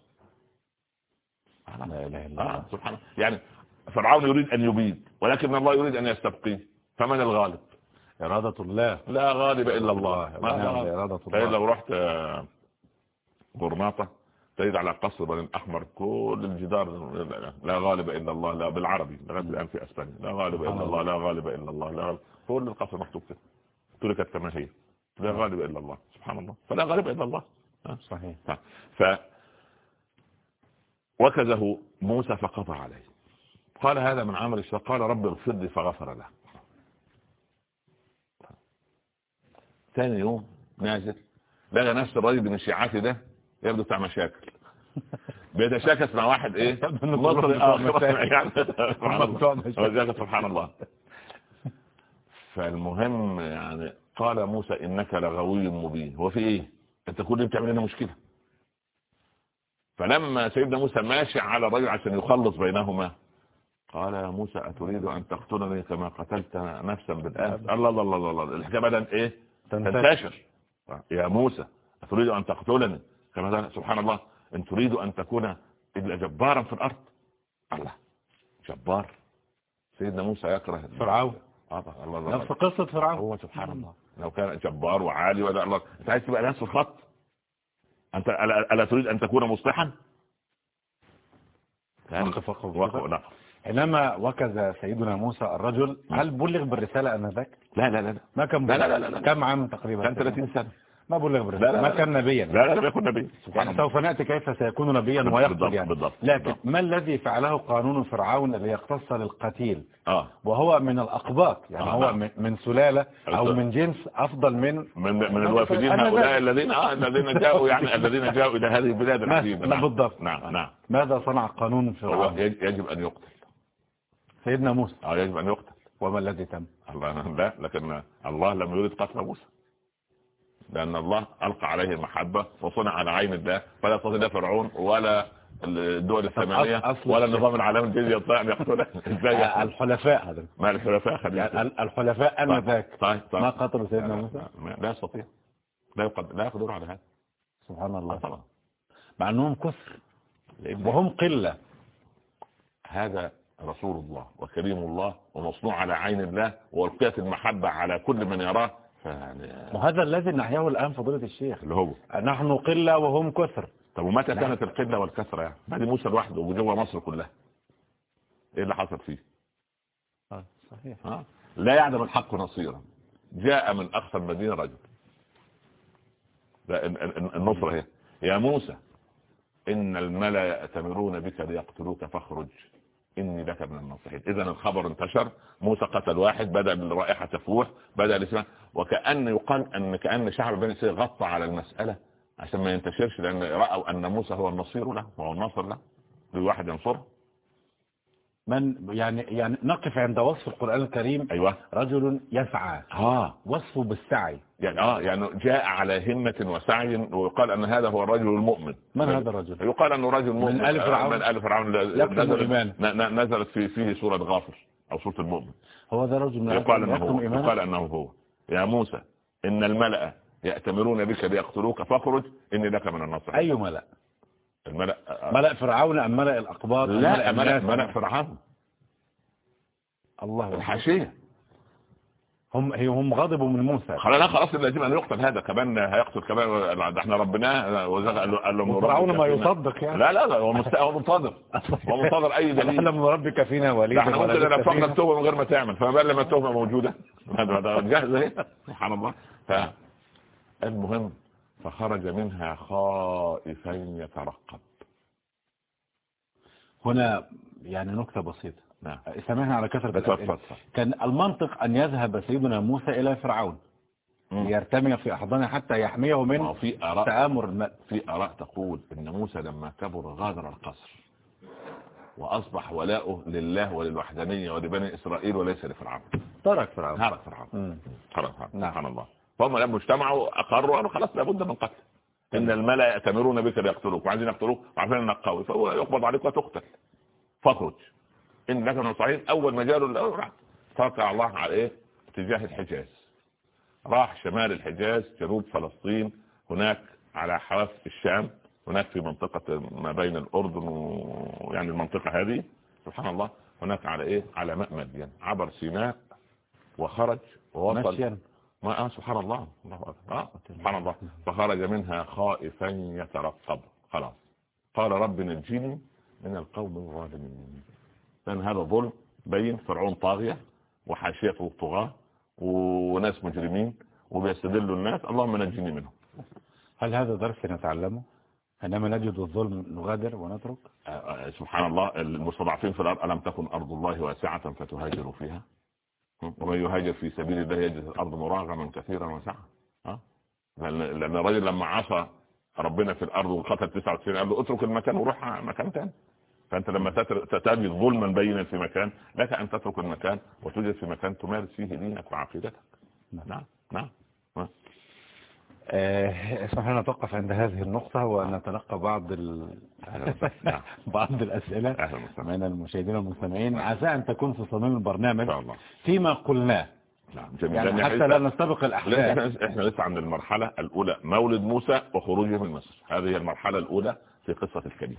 لا إله إلا آه الله. سبحانه يعني فرعون يريد أن يبيد ولكن الله يريد أن يستبقيه. فمن الغالب؟ إرادة الله. لا غالب إلا الله. ما. إرادة الله. لو رحت آه، غرناطة تجد على قصر بني الأحمر كل الجدار لا غالب إلا الله لا بالعربي لغاية الآن في أسبانيا. لا غالب إلا الله. لا غالب إلا الله لا غالب. كل القصر مكتوب كده. تركت كما هي. لا غالب إلا الله. سبحان الله. فلا غالب إلا الله. صحيح. ف وكزه موسى فقضى عليه. قال هذا من عمل الشيطان قال رب اغفر لي فغفر له. ثاني يوم نازل. لقى نفس الراجل من الشيعاتي ده يبدو بتاع مشاكل. بيتشاكس مع واحد إيه؟ مصري آه يعني سبحان الله. فالمهم يعني قال موسى إنك لغوي مبين. هو في إيه؟ أنت كل بتعمل لنا مشكلة. فلما سيدنا موسى ماشي على الرجل عشان يخلص بينهما قال يا موسى أتريد أن تقتلني كما قتلت نفسا بالآن؟ الله الله الله الله الحكاية بدأت إيه؟ تنتشر. يا موسى أتريد أن تقتلني كما سبحان الله. إن تريد أن تكون إلا جبارا في الأرض. الله. جبار. سيدنا موسى يكره فرعون. نفس قصة فرعون. هو سبحان الله. لو كان جبار وعالي ولا الله. أنت عايز تبقى ناس في الخط. أنت ألا تريد أن تكون مصلحا؟ وقف حينما وكز سيدنا موسى الرجل. هل بلغ بالرسالة أنذاك؟ لا لا لا ما كان لا لا لا, لا. كم عام تقريبا؟ كان 30 سنة. ما بلغ بالرسالة ما كان نبيا. لا لا لم يكن نبيا. يعني سوف نأتي كيف سيكون نبيا ويقتل يعني. بالضبط لكن بالضبط. ما الذي فعله قانون فرعون الذي يختص للقتيل؟ آه. وهو من الأقباط يعني آه هو نعم. من- من سلالة أو. من جنس أفضل من من من الوافدين هؤلاء. الذين آه الذين جاءوا يعني الذين جاءوا إلى هذه البلاد العزيزة ما بالضبط. نعم نعم. ماذا صنع قانون فرعون؟ يج- يجب أن يقتل. سيدنا موسى. آه يجب أن يقتل. وما الذي تم؟ الله لا لكن الله لم يريد قتل موسى. لأن الله ألقى عليه المحبة وصنع على عين الله فلا يستطيع لا فرعون ولا الدول الثمانية ولا النظام العالمي الجديد يستطيع أن يقتله إزاي آه،؟ الحلفاء هذا ما الحلفاء؟ خليل يعني ال- الحلفاء انذاك طيب طيب ما قتلوا سيدنا موسى؟ لا, يستطيع. لا يقدر لا يقدر على هذا. سبحان آه الله طبعا. مع أنهم كثر وهم قلة. هذا رسول الله وكريم الله ومصنوع على عين الله والقيت المحبة على كل من يراه وهذا الذي نحياه الآن فضيلة الشيخ. اللي هو. نحن قلة وهم كثر. طب ومتى كانت القلة والكثرة يعني؟ بعد موسى لوحده وجوه مصر كلها. إيه اللي حصل فيه؟ صحيح. ها؟ لا يعلم الحق نصيرا. جاء من أقصى المدينة رجل. النصرة هي. يا موسى إن الملأ يأتمرون بك ليقتلوك فاخرج. إني لك من الناصحين. اذا الخبر انتشر موسى قتل واحد بدأ الرائحه تفوح بدأ الاسلام وكأن يقال أن كأن شعب بني إسرائيل غطى على المسألة عشان ما ينتشرش لأن رأوا أن موسى هو النصير له وهو الناصر له لواحد ينصره. من يعني يعني نقف عند وصف القرآن الكريم. أيوه. رجل يسعى. آه. وصفه بالسعي. يعني آه يعني جاء على همة وسعي ويقال أن هذا هو الرجل المؤمن. من هذا الرجل؟ يقال أنه رجل مؤمن. من آل فرعون؟ من آل فرعون. يكتم نزلت, نزلت في فيه سورة غافر أو سورة المؤمن. هو ذا رجل من يقال أنه هو؟ يقال أنه هو. يا موسى إن الملأ يأتمرون بك ليقتلوك فاخرج إني لك من النصر أي ملأ؟ الملأ ملأ فرعون أم ملأ الأقباط لا ملأ؟ ملأ فرعون. الله. الحاشية. هم هي- هم غضبوا من موسى. خلاص لا خلاص لازم أن يقتل هذا. كمان هيقتل كمان ده إحنا ربناه وزغ- قال له ربك ما. يصدق يعني. لا لا لا هو منتظر. هو منتظر أي دليل. ألم من ربك فينا ده وليدا إحنا ممكن نفقنا فينا؟ التوبه من غير ما تعمل. فما بال لما التوبة موجودة؟ هذا هذا جاهز أهي. سبحان الله. فالمهم فخرج منها خائفا يترقب. هنا يعني نكتة بسيطة. نعم. سامحنا على كثرة. كان المنطق أن يذهب سيدنا موسى إلى فرعون مم. ليرتمي في أحضانه حتى يحميه من في آراء تآمر الماء في آراء تقول إن موسى لما كبر غادر القصر وأصبح ولاؤه لله وللوحدانية ولبني إسرائيل وليس لفرعون. ترك فرعون. ترك فرعون. ترك فرعون. نعم. سبحان الله. فهم لما اجتمعوا أقروا قالوا خلاص لابد من قتل. إن الملا يأتمرون بك ليقتلوك وعايزين يقتلوك وعارفين إنك قوي فهو يقبض عليك وتقتل. فاخرج. إن لك من صحيح أول ما جاله راح. توكل الله على إيه اتجاه الحجاز. راح شمال الحجاز جنوب فلسطين هناك على حواف الشام هناك في منطقة ما بين الأردن ويعني المنطقة هذه سبحان الله هناك على إيه؟ على ماء مدين عبر سيناء وخرج ووصل ما آه سبحان الله. الله أكبر. آه سبحان الله. فخرج منها خائفا يترقب. خلاص. قال رب نجيني من القوم الظالمين. لأن هذا ظلم بين فرعون طاغية وحاشيته طغاة وناس مجرمين وبيستدلوا الناس. اللهم نجيني منهم. هل هذا درس نتعلمه؟ عندما نجد الظلم نغادر ونترك؟ آه، آه، سبحان الله. المستضعفين في الأرض ألم تكن أرض الله واسعة فتهاجروا فيها؟ ومن يهاجر في سبيل الله يجد الأرض مراغما كثيرا وسعة لأن الرجل لما عصى ربنا في الأرض وقتل 99 قال له اترك المكان وروح مكان ثاني فأنت لما تتجد ظلما بينا في مكان لك أن تترك المكان وتوجد في مكان تمارس فيه دينك وعقيدتك. نعم نعم. اسمح لنا نتوقف عند هذه النقطة ونتلقى بعض ال... نعم. بعض الأسئلة من المشاهدين والمستمعين. عسى أن تكون في صميم البرنامج فيما قلناه. نعم يعني حتى لا نستبق الأحداث. إحنا لسه عند المرحلة الأولى. مولد موسى وخروجه من مصر. هذه المرحلة الأولى في قصة الكريم.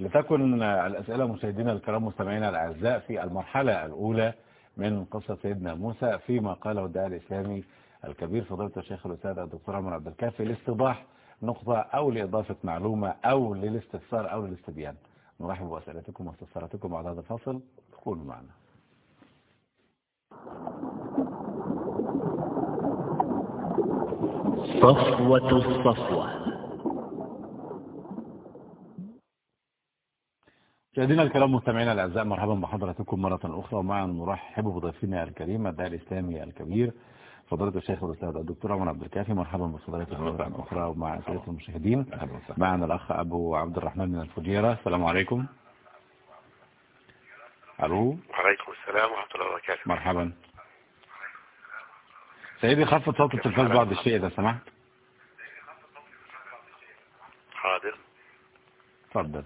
لتكن الأسئلة مشاهدينا الكرام مستمعينا الأعزاء في المرحلة الأولى من قصة سيدنا موسى فيما قاله الداعي الإسلامي الكبير فضيلة الشيخ الأستاذ الدكتور عمر عبد الكافي لاستيضاح نقطة أو لإضافة معلومة أو للاستفسار أو للاستبيان. نرحب بأسئلتكم واستفساراتكم بعد هذا الفاصل. كونوا معنا. صفوة الصفوة. مشاهدينا الكرام مستمعينا الأعزاء مرحبا بحضراتكم مرة أخرى. ومعنا نرحب بضيفنا الكريم الداعي الإسلامي الكبير فضيلة الشيخ الأستاذ الدكتور عمر عبد الكافي مرحبا بفضيلتكم مرة أخرى ومع أسئلة المشاهدين. معنا الأخ أبو عبد الرحمن من الفجيرة. السلام عليكم. ألو. وعليكم السلام ورحمة الله وبركاته. مرحبا. سيدي خفض صوت التلفاز بعض الشيء إذا سمحت. حاضر. تفضل.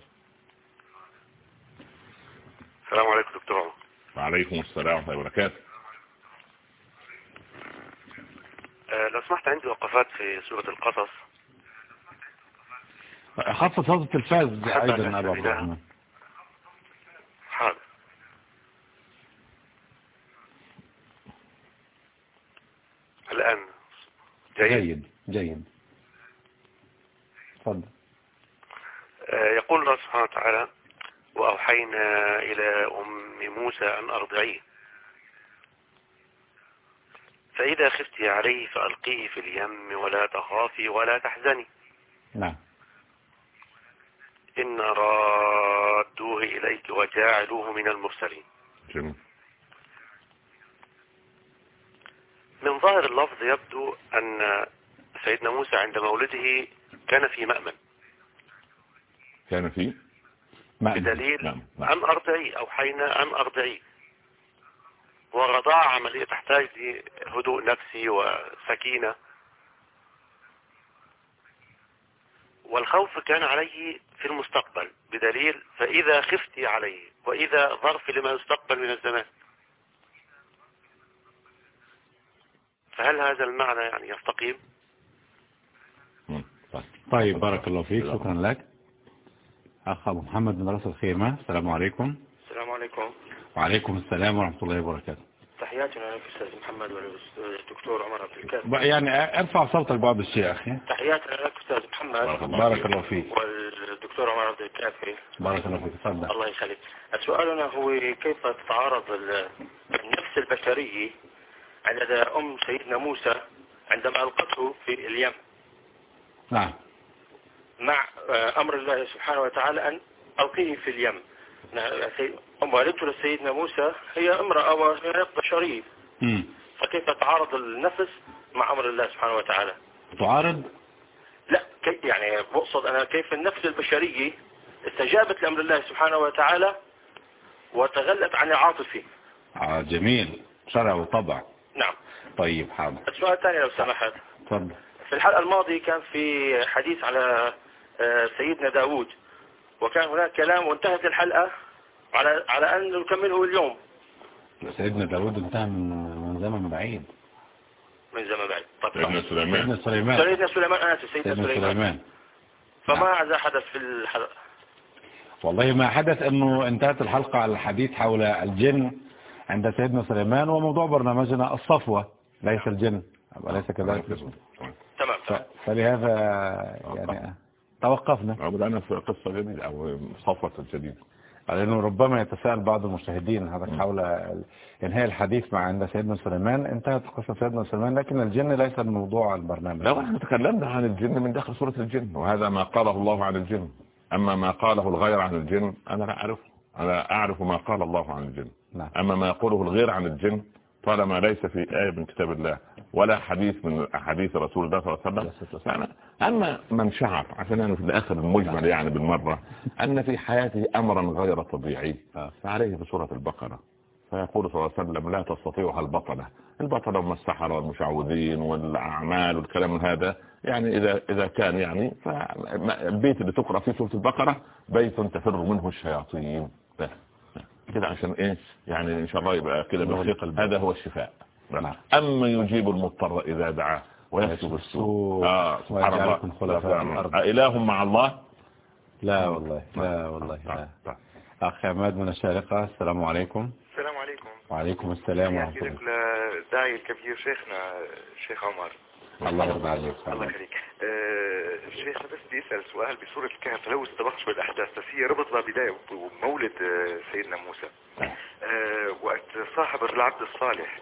السلام عليكم دكتور عمر. وعليكم السلام ورحمة الله وبركاته آه، لو سمحت عندي وقفات في سورة القصص. خفض صوت التلفاز أيضا أبو عبد الرحمن. حاضر. الآن. جيد. جيد جيد. تفضل. آه، يقول الله سبحانه وتعالى وأوحينا إلى أم موسى أن أرضعيه. فإذا خفتي عليه فألقيه في اليم ولا تخافي ولا تحزني. نعم. إن رادوه إليك وجاعلوه من المرسلين. جميل. من ظاهر اللفظ يبدو أن سيدنا موسى عند مولده كان في مأمن. كان في مأمن. بدليل نعم، نعم. أن أرضعي أوحينا أن أرضعي. والرضاعة عملية تحتاج لهدوء نفسي وسكينة. والخوف كان عليه في المستقبل بدليل فإذا خفتي عليه وإذا ظرف لما يستقبل من الزمان. فهل هذا المعنى يعني يستقيم. طيب. طيب بارك الله فيك. شكرا لك. أخ أبو محمد من رأس الخيمة. السلام عليكم. السلام عليكم. وعليكم السلام ورحمة الله وبركاته. تحياتنا لك أستاذ محمد والدكتور عمر عبد الكافي يعني ارفع صوتك بعض الشيء أخي تحياتنا لك أستاذ محمد بارك الله فيك. والدكتور عمر عبد الكافي. بارك الله فيك. تفضل. الله يخليك. سؤالنا هو كيف تتعارض ال- النفس البشرية عند أم سيدنا موسى عندما ألقته في اليم؟ نعم. مع آه، أمر الله سبحانه وتعالى أن ألقيه في اليم. أم والدته لسيدنا موسى هي امرأة وهي بشرية. فكيف تعارض النفس مع أمر الله سبحانه وتعالى؟ تعارض؟ لا يعني بقصد أنا كيف النفس البشرية استجابت لأمر الله سبحانه وتعالى وتغلت عن العاطفة آه جميل. شرع وطبع. نعم. طيب حاضر. السؤال الثاني لو سمحت. تفضل. في الحلقة الماضية كان في حديث على آه، سيدنا داود وكان هناك كلام وانتهت الحلقة على على أن نكمله اليوم. سيدنا داود انتهى من من زمن بعيد. من زمن بعيد. طب سيدنا سليمان سيدنا سليمان. سيدنا سليمان. أنا سيدنا سليمان. سليمان. فماذا حدث في الحلقة؟ والله ما حدث أنه انتهت الحلقة على الحديث حول الجن عند سيدنا سليمان وموضوع برنامجنا الصفوة. ليس الجن. أليس كذلك. تمام فلهذا يعني توقفنا. بدأنا في قصة جديدة أو صفوة جديدة. لأنه ربما يتساءل بعض المشاهدين هذا حول إنهاء الحديث مع عند سيدنا سليمان. انتهت قصة سيدنا سليمان لكن الجن ليس الموضوع البرنامج. لا نحن تكلمنا عن الجن من داخل سورة الجن وهذا ما قاله الله عن الجن. أما ما قاله الغير عن الجن أنا لا أعرفه. أنا أعرف ما قال الله عن الجن. نعم. أما ما يقوله الغير عن الجن طالما ليس في آية من كتاب الله ولا حديث من أحاديث رسول الله صلى الله عليه وسلم أما من شعر عشان أنا في الآخر المجمل يعني بالمرة أن في حياته أمرا غير طبيعي فعليه بسورة البقرة. فيقول صلى الله عليه وسلم لا تستطيعها البطلة. البطلة هم السحرة والمشعوذين والأعمال والكلام هذا. يعني إذا إذا كان يعني فالبيت اللي تقرأ فيه سورة البقرة بيت تفر منه الشياطين. بس كده عشان إيه؟ يعني إن شاء الله يبقى كده بخيق هذا هو الشفاء. نعم. أما يجيب المضطر إذا دعاه ويكتب السوء. آه سبحان الله. اله مع الله؟ لا والله لا والله لا. أخي عماد من الشارقة السلام عليكم. السلام عليكم. وعليكم السلام ورحمة الله. الداعي الكبير شيخنا الشيخ عمر. الله يرضى عليك الله يخليك آه الشيخ بس بدي أسأل سؤال بسوره الكهف. لو استبقش بالأحداث بس هي ربط بداية بمولد آه سيدنا موسى. آه وقت صاحب العبد الصالح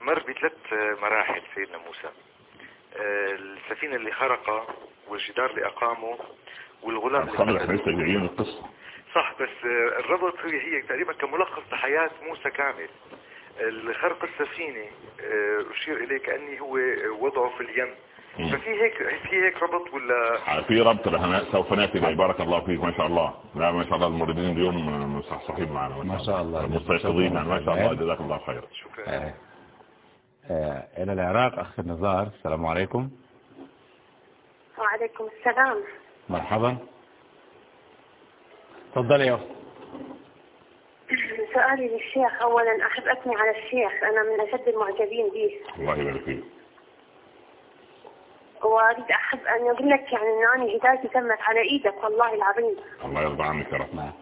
مر بثلاث مراحل سيدنا موسى. آه السفينة اللي خرقها والجدار اللي أقامه والغلام اللي صح بس الربط هي هي تقريبا كملخص لحياة موسى كامل. الخرق السفينة أشير إليه كأني هو وضعه في اليم. ففي هيك في هيك ربط ولا؟ في ربط سوف نأتي به بارك الله فيك. ما شاء الله. لا ما شاء الله. الموردين اليوم مصحصحين معنا. ما شاء الله. مستيقظين. ما شاء الله. جزاك الله خير. شكرا. آه. آه. إلى العراق أخ النزار. السلام عليكم. وعليكم السلام. مرحبا. تفضلي يا أخت. سؤالي للشيخ. أولا أحب أثني على الشيخ. أنا من أشد المعجبين به الله يبارك فيك وأريد أحب أن أقول لك يعني أن أنا هدايتي تمت على إيدك. والله العظيم. الله يرضى عنك يا رب.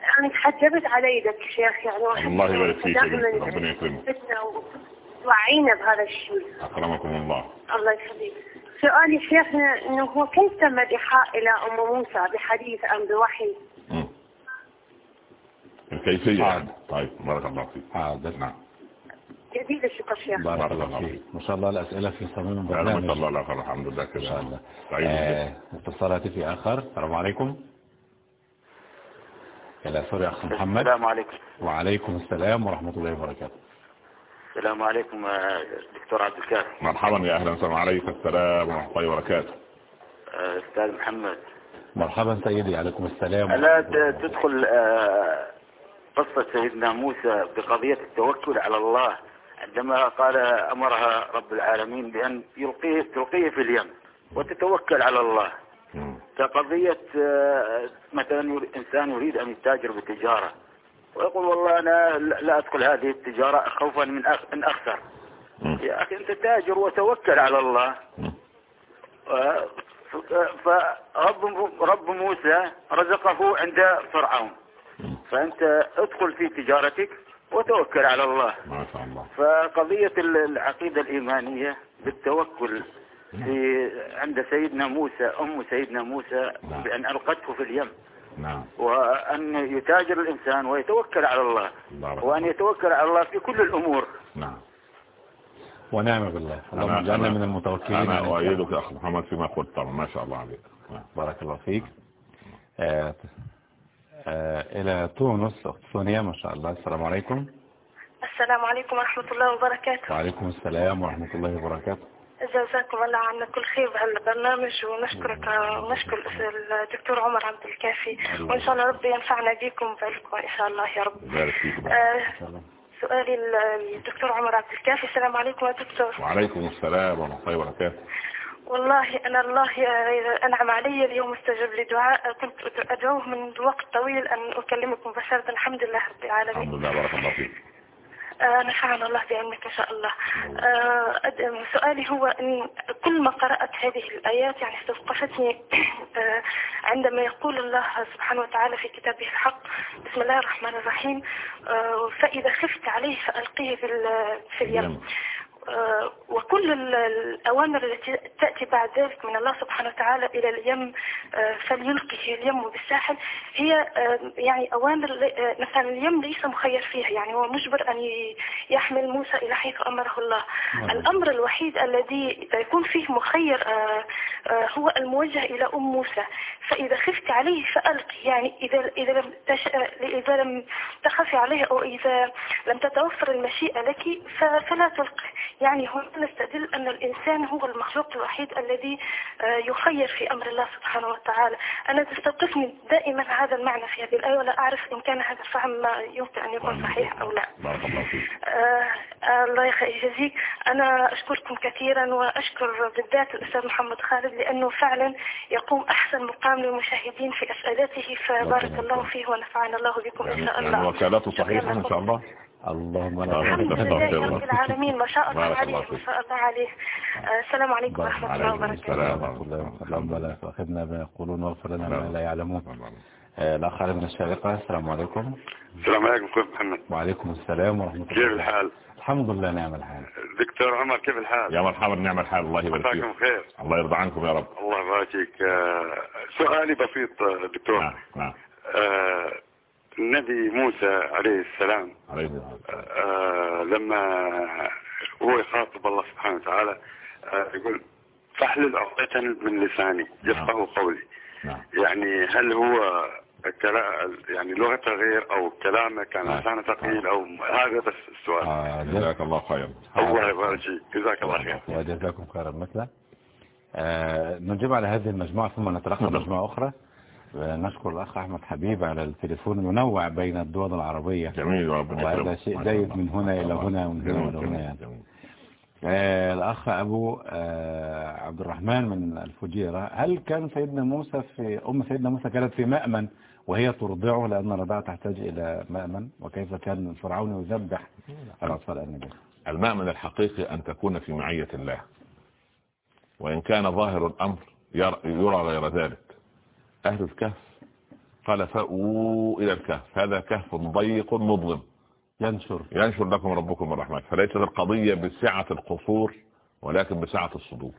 يعني تحجبت على إيدك شيخ. يعني الله يبارك فيك ربنا يكرمك. وعينا بهذا الشيء. أكرمكم الله. الله يخليك. سؤالي شيخنا إنه هو كيف تم الإيحاء إلى أم موسى بحديث أم بوحي؟ الكيفية حاضر. طيب بارك الله فيك حاضر نعم جديد الشكر شيخ بارك الله فيك ما شاء الله الأسئلة في صميم البرنامج ما شاء الله لا الحمد لله كده ما شاء الله سعيد آه اتصالات في آخر السلام عليكم إلى سوري أخ محمد السلام عليكم وعليكم السلام ورحمة الله وبركاته السلام عليكم دكتور عبد الكافي مرحبا يا أهلا وسهلا عليكم السلام ورحمة الله وبركاته أستاذ محمد مرحبا سيدي عليكم السلام لا تدخل قصة سيدنا موسى بقضية التوكل على الله عندما قال أمرها رب العالمين بأن يلقيه تلقيه في اليم وتتوكل على الله. كقضية مثلا إنسان يريد أن يتاجر بالتجارة ويقول والله أنا لا أدخل هذه التجارة خوفا من أن أخسر. يا أخي أنت تاجر وتوكل على الله. فرب رب موسى رزقه عند فرعون. فأنت ادخل في تجارتك وتوكل على الله. ما شاء الله. فقضية العقيدة الإيمانية بالتوكل في عند سيدنا موسى أم سيدنا موسى نعم. بأن ألقته في اليم. نعم. وأن يتاجر الإنسان ويتوكل على الله. بارك وأن يتوكل على الله في كل الأمور. نعم. ونعم بالله. اللهم اجعلنا من المتوكلين. أنا. أؤيدك يا أخ محمد فيما قلت طبعا ما شاء الله عليك. نعم. بارك الله فيك. آه إلى تونس أخت سونيا ما شاء الله. السلام عليكم. السلام عليكم ورحمة الله وبركاته. وعليكم السلام ورحمة الله وبركاته. جزاكم الله عنا كل خير بهالبرنامج ونشكرك ونشكر الدكتور عمر عبد الكافي. وإن شاء الله ربي ينفعنا بكم بعلمكم إن شاء الله يا رب. بارك فيك آه سؤالي الدكتور عمر عبد الكافي. السلام عليكم يا دكتور. وعليكم السلام ورحمة الله وبركاته. والله أنا الله أنعم علي اليوم استجاب لدعاء. كنت أدعوه من وقت طويل أن أكلمكم مباشرة الحمد لله رب العالمين. الحمد لله بارك الله فيك. آه، نفعنا الله بعلمك إن شاء الله. آه، سؤالي هو أن كل ما قرأت هذه الآيات يعني استوقفتني آه، عندما يقول الله سبحانه وتعالى في كتابه الحق بسم الله الرحمن الرحيم آه، فإذا خفت عليه فألقيه في ال- في اليم. وكل ال- الأوامر التي تأتي بعد ذلك من الله سبحانه وتعالى إلى اليم آه، فليلقه اليم بالساحل هي آه، يعني أوامر آه، مثلا اليم ليس مخير فيها يعني هو مجبر أن يحمل موسى إلى حيث أمره الله. الأمر الوحيد الذي يكون فيه مخير آه، آه، هو الموجه إلى أم موسى. فإذا خفت عليه فألقي يعني إذا إذا لم تش... إذا لم تخافي عليه أو إذا لم تتوفر المشيئة لك. فلا تلقي يعني هنا نستدل أن الإنسان هو المخلوق الوحيد الذي آه، يخير في أمر الله سبحانه وتعالى. أنا تستوقفني دائما هذا المعنى في هذه الآية ولا أعرف إن كان هذا الفهم يمكن أن يكون صحيح أو لا. بارك الله فيك. آه الله يجزيك. أنا أشكركم كثيرا وأشكر بالذات الأستاذ محمد خالد لأنه فعلا يقوم أحسن مقام للمشاهدين في أسئلته فبارك الله فيه ونفعنا الله بكم إن شاء الله. وكالته صحيحة إن شاء الله. اللهم لا الحمد فيك. رب العالمين. ما شاء الله عليه ما. شاء الله عليه. آه، السلام عليكم ورحمة الله وبركاته. السلام. ورحمة الله وبركاته اللهم لا تؤاخذنا بما يقولون واغفر لنا ما. لا يعلمون. آه، الأخ علي من الشارقة السلام عليكم. السلام عليكم أخوي محمد. وعليكم السلام ورحمة كيف الله الحال؟ الحمد لله نعم الحال. دكتور عمر كيف الحال؟ يا مرحبا نعم الحال. الله يبارك مساكم فيك خير. الله يرضى عنكم يا رب. الله يبارك فيك. آه، سؤالي بسيط دكتور. نعم نعم. النبي موسى عليه السلام عليه والسلام. آه، لما هو يخاطب الله سبحانه وتعالى آه، يقول فاحلل عقدة من لساني. يفقه قولي. نعم. يعني هل هو كلا يعني لغته غير أو كلامه كان نعم. لسانه ثقيل أو هذا بس السؤال. آه، جزاك الله خيرا. الله يبارك فيك. جزاك الله خير وجزاكم خيرا. مثله آه، نجيب على هذه المجموعة ثم نتلقى نعم. مجموعة أخرى. آه، نشكر الأخ أحمد حبيب على التليفون ينوع بين الدول العربية. جميل وهذا شيء جيد من هنا إلى هنا ومن هنا إلى هنا يعني. آه، الأخ أبو آه، عبد الرحمن من الفجيرة. هل كان سيدنا موسى في أم سيدنا موسى كانت في مأمن وهي ترضعه لأن الرضاعة تحتاج إلى مأمن؟ وكيف كان فرعون يذبح الأطفال النبي المأمن الحقيقي أن تكون في معية الله. وإن كان ظاهر الأمر يرى غير ذلك. أهل الكهف قال فأووا إلى الكهف. هذا كهف ضيق مظلم. ينشر ينشر لكم ربكم الرحمن فليست القضية بسعة القصور ولكن بسعة الصدور.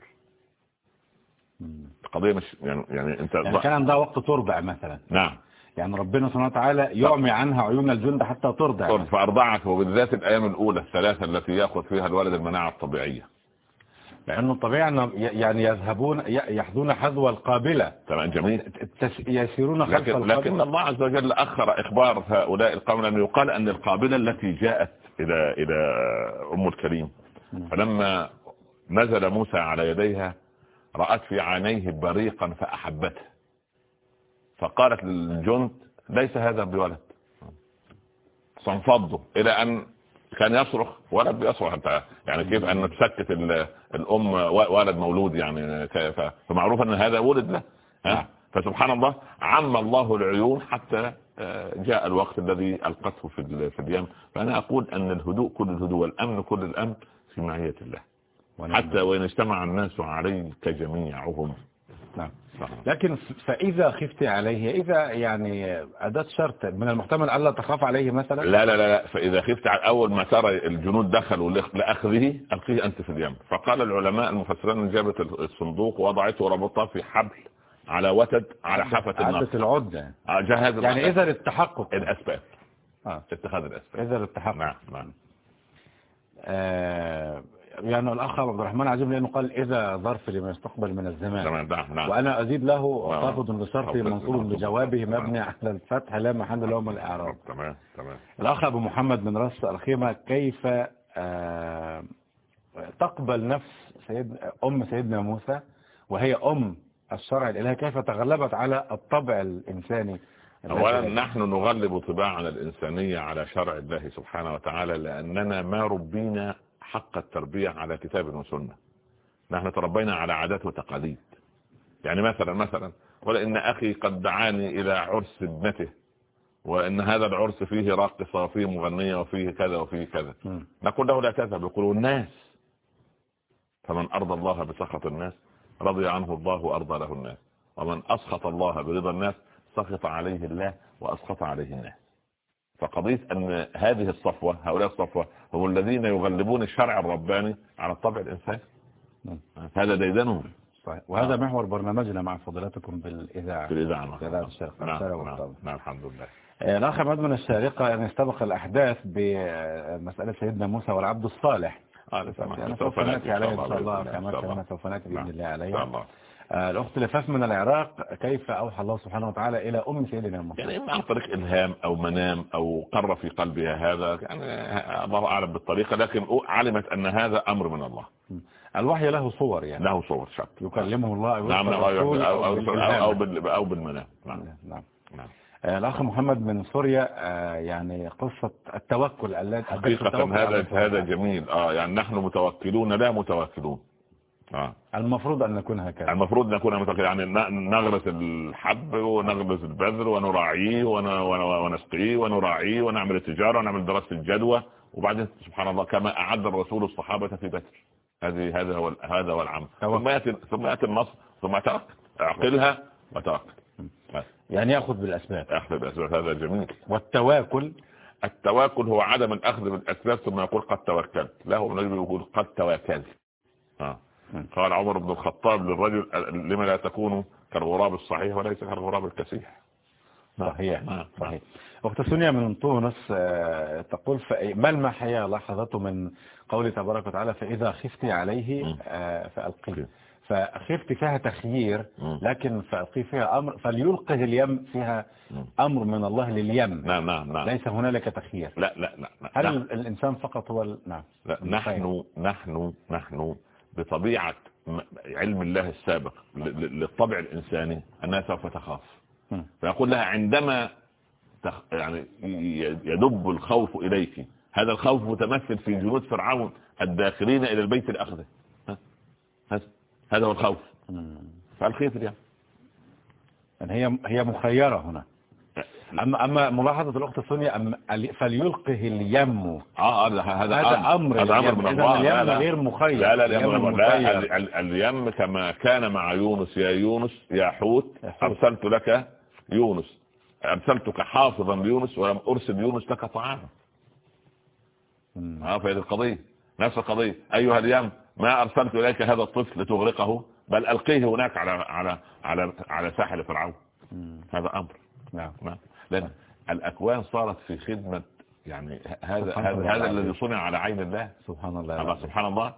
القضية مش يعني, يعني أنت يعني كان عندها وقت ترضع مثلا. نعم. يعني ربنا سبحانه وتعالى يعمي عنها عيون الجند حتى ترضع. فأرضعك وبالذات الأيام الأولى الثلاثة التي يأخذ فيها الولد المناعة الطبيعية. لأنه الطبيعي أنهم ي- يعني يذهبون يحذون حذو القابلة. تمام جميل. يسيرون خلف لكن, لكن الله عز وجل أخر إخبار هؤلاء القوم لأنه يقال أن القابلة التي جاءت إلى إلى أم الكريم. فلما نزل موسى على يديها رأت في عينيه بريقا فأحبته. فقالت للجند ليس هذا بولد. فانفضوا إلى أن كان يصرخ ولد بيصرخ. انت يعني كيف أن تسكت ال- الأم ولد مولود يعني كيف فمعروف أن هذا ولد له. ها؟ فسبحان الله عم الله العيون حتى آه، جاء الوقت الذي ألقته في في اليم. فأنا أقول أن الهدوء كل الهدوء والأمن كل الأمن في معية الله. حتى وإن اجتمع الناس عليك جميعهم. نعم. لكن فإذا خفت عليه إذا يعني أداة شرط من المحتمل ألا تخاف عليه مثلا؟ لا لا لا لا. فإذا خفت على أول ما ترى الجنود دخلوا لأخ- لأخذه ألقيه أنت في اليم. فقال العلماء المفسرين جابت الصندوق ووضعته وربطها في حبل على وتد على حافة النار. عدة العدة. آه، جهز يعني إذا التحقق الأسباب. آه. اتخاذ الأسباب. إذا التحقق نعم نعم. آه يعني الأخ عبد الرحمن عجب لأنه قال إذا ظرف لما يستقبل من الزمان. تمام نعم نعم. وأنا أزيد له. خافض نعم. منصوب بجوابه مبني على الفتح لا محل له من الإعراب. تمام تمام. الأخ أبو محمد من رأس الخيمة كيف آه تقبل نفس سيد أم سيدنا موسى وهي أم الشرع الإلهي؟ كيف تغلبت على الطبع الإنساني؟ أولا نحن نغلب طباعنا الإنسانية على شرع الله سبحانه وتعالى لأننا ما ربينا حق التربية على كتاب وسنة. نحن تربينا على عادات وتقاليد. يعني مثلا مثلا ولأن أخي قد دعاني إلى عرس ابنته وإن هذا العرس فيه راقصة وفيه مغنية وفيه كذا وفيه كذا. نقول له لا تذهب يقولوا الناس. فمن أرضى الله بسخط الناس رضي عنه الله وأرضى له الناس. ومن أسخط الله برضا الناس سخط عليه الله وأسخط عليه الناس. فقضية أن هذه الصفوة هؤلاء الصفوة هم الذين يغلبون الشرع الرباني على الطبع الإنساني نعم. هذا ديدنهم صحيح وهذا محور برنامجنا مع فضيلتكم بالإذاعة في الإذاعة نعم. نعم. نعم. نعم الحمد لله آه، الأخ عماد من الشارقة يعني استبق الأحداث بمسألة سيدنا موسى والعبد الصالح آه، سوف نأتي عليه إن شاء الله كما. سوف نأتي نعم. بإذن الله عليه آه، الأخت لفاف من العراق كيف أوحى الله سبحانه وتعالى إلى أم سيدنا موسى يعني إما عن طريق إلهام أو منام أو قر في قلبها هذا يعني الله أعلم بالطريقة لكن علمت أن هذا أمر من الله. الوحي له صور يعني. له صور شك يكلمه الله أو نعم يرسل أو, أو, أو. أو, بال- أو بالمنام. نعم. نعم نعم. آه، الأخ محمد من سوريا آه، يعني قصة التوكل الذي حقيقة هذا هذا جميل. آه يعني نحن متوكلون لا متوكلون. آه. المفروض أن نكون هكذا. المفروض نكون متوكلين يعني ن- نغرس الحب ونغرس البذر ونراعيه ون- ون- ونسقيه ونراعيه ونعمل التجارة ونعمل دراسة الجدوى. وبعدين سبحان الله كما أعد الرسول الصحابة في بدر. هذه هذا هو هذا هو العمل. ثم يأتي ثم يأتي النصر. ثم توكل أعقلها وتوكل بس. يعني يأخذ بالأسباب. أخذ بالأسباب. هذا جميل. والتواكل. التواكل هو عدم الأخذ بالأسباب ثم يقول قد توكلت. له النبي يقول قد توكلت. آه. قال عمر بن الخطاب للرجل لما لا تكون كالغراب الصحيح وليس كالغراب الكسيح صحيح نعم. صحيح أخت سونيا من تونس آه، تقول ما المحيا لاحظته من قول تبارك وتعالى فإذا خفت عليه. آه، فألقيه. فخفت فيها تخيير. لكن فألقيه فيها أمر فليلقه اليم فيها. أمر من الله لليم نعم نعم نعم ليس هنالك تخيير لا لا لا, لا. هل نعم. الإنسان فقط هو ال- نعم لا نحن نحن نحن بطبيعة علم الله السابق للطبع الإنساني أنها سوف تخاف. فيقول لها عندما تخ... يعني يدب الخوف إليك هذا الخوف متمثل في جنود فرعون الداخلين إلى البيت ها؟ هذا هو الخوف. اليوم. يعني هي هي مخيرة هنا. أما أما ملاحظة الأخت سونيا أم فليلقه اليم. آه هذا هذا هذا أمر. هذا اليم. من الله اليم لا لا. غير مخير. لا لا اليم لا اليم كما كان مع يونس يا يونس يا حوت. أرسلت لك يونس. أرسلتك حافظا ليونس ولم أرسل يونس لك طعاما. مم. آه فهذه القضية. نفس القضية. أيها اليم ما أرسلت إليك هذا الطفل لتغرقه بل ألقيه هناك على على على على ساحل فرعون. هذا أمر. نعم. نعم. لأن الأكوان صارت في خدمة يعني هذا هذا هذا. الذي صنع على عين الله. سبحان الله الله. سبحان الله.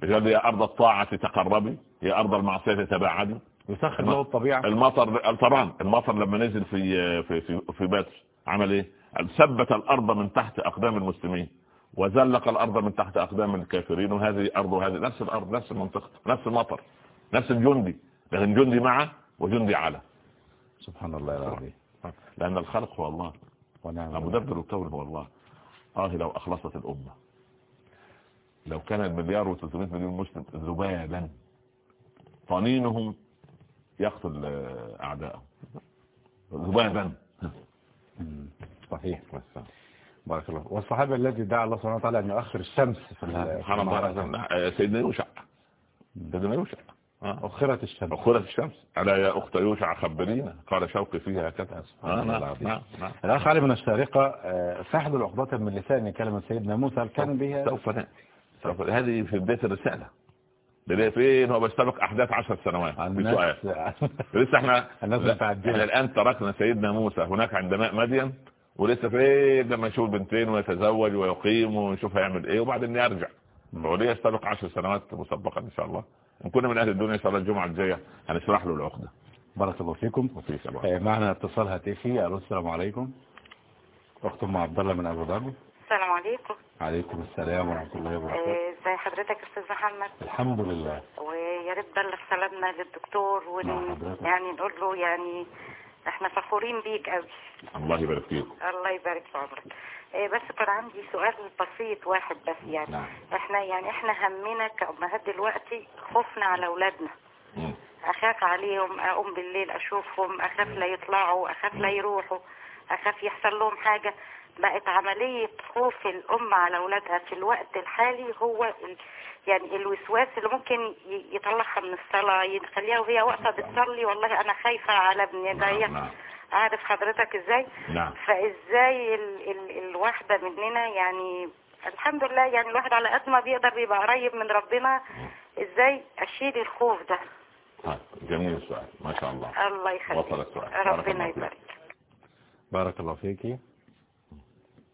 بيقول يا أرض الطاعة تقربي يا أرض المعصية تباعدي. يسخر له الطبيعة. المطر طبعا المطر لما نزل في في في, في بدر عمل إيه؟ ثبت الأرض من تحت أقدام المسلمين وزلق الأرض من تحت أقدام الكافرين وهذه أرض وهذه نفس الأرض نفس المنطقة نفس المطر نفس الجندي. لكن جندي معه وجندي على. سبحان الله العظيم لأن الخلق هو الله. ونعم مدبر الكون هو الله. آه لو أخلصت الأمة. لو كان المليار و300 مليون مسلم ذبابا طنينهم يقتل آه، أعداءهم. ذبابا. صحيح. بارك الله والصحابي الذي دعا الله سبحانه وتعالى أن يؤخر الشمس في سبحان الله سيدنا يوشع. سيدنا يوشع. أخرت الشمس. أخرت الشمس. ألا يا أخت يوشع خبرينا قال شوقي فيها آه، نعم الأخ علي من الشارقة آه، فاحذوا العقدة من لسان كلمة سيدنا موسى كان بها؟ سوف سوف. هذه في بداية الرسالة. بداية فين؟ هو بيستبق أحداث عشر سنوات. في سؤال. لسه إحنا. إحنا الآن تركنا سيدنا موسى هناك عند ماء مدين ولسه فين؟ لما يشوف بنتين ويتزوج ويقيم ونشوف هيعمل إيه وبعدين يرجع. وليه يستبق عشر سنوات مسبقا إن شاء الله. إن كنا من أهل الدنيا إن شاء الله الجمعة الجاية هنشرح له العقدة. بارك الله فيكم. وفي آه، معنا اتصال هاتفي. ألو السلام عليكم. أخت أم عبد الله من أبو ظبي. السلام عليكم. عليكم السلام ورحمة الله وبركاته. آه، ازي حضرتك يا أستاذ محمد؟ الحمد لله. ويا ريت بلغ سلامنا للدكتور ون... يعني نقول له يعني إحنا فخورين بيك قوي. الله يبارك فيك. الله يبارك في عمرك. آه، بس كان عندي سؤال بسيط واحد بس يعني. نعم. إحنا يعني إحنا همنا كأمهات دلوقتي خوفنا على أولادنا. أخاف عليهم أقوم بالليل أشوفهم أخاف لا يطلعوا أخاف لا يروحوا أخاف يحصل لهم حاجة. بقت عملية خوف الأم على أولادها في الوقت الحالي هو ال... يعني الوسواس اللي ممكن يطلعها من الصلاة يخليها وهي واقفة بتصلي والله أنا خايفة على ابني ده نعم، هي نعم. عارف حضرتك إزاي؟ نعم. فإزاي ال ال الواحدة مننا يعني الحمد لله يعني الواحد على قد ما بيقدر بيبقى قريب من ربنا إزاي أشيل الخوف ده؟ طيب جميل السؤال ما شاء الله. الله وصل يخليك السؤال ربنا. يبارك. بارك الله فيك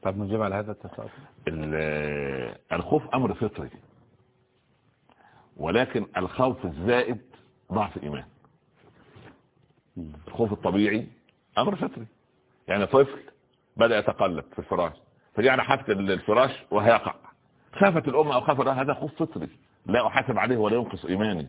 طب نجيب على هذا التساؤل ال- الخوف أمر فطري ولكن الخوف الزائد ضعف ايمان الخوف الطبيعي أمر فطري. يعني طفل بدأ يتقلب في الفراش فجاء على حافه الفراش وهيقع. خافت الام أو خاف الأب، هذا خوف فطري. لا أحاسب عليه ولا ينقص إيماني.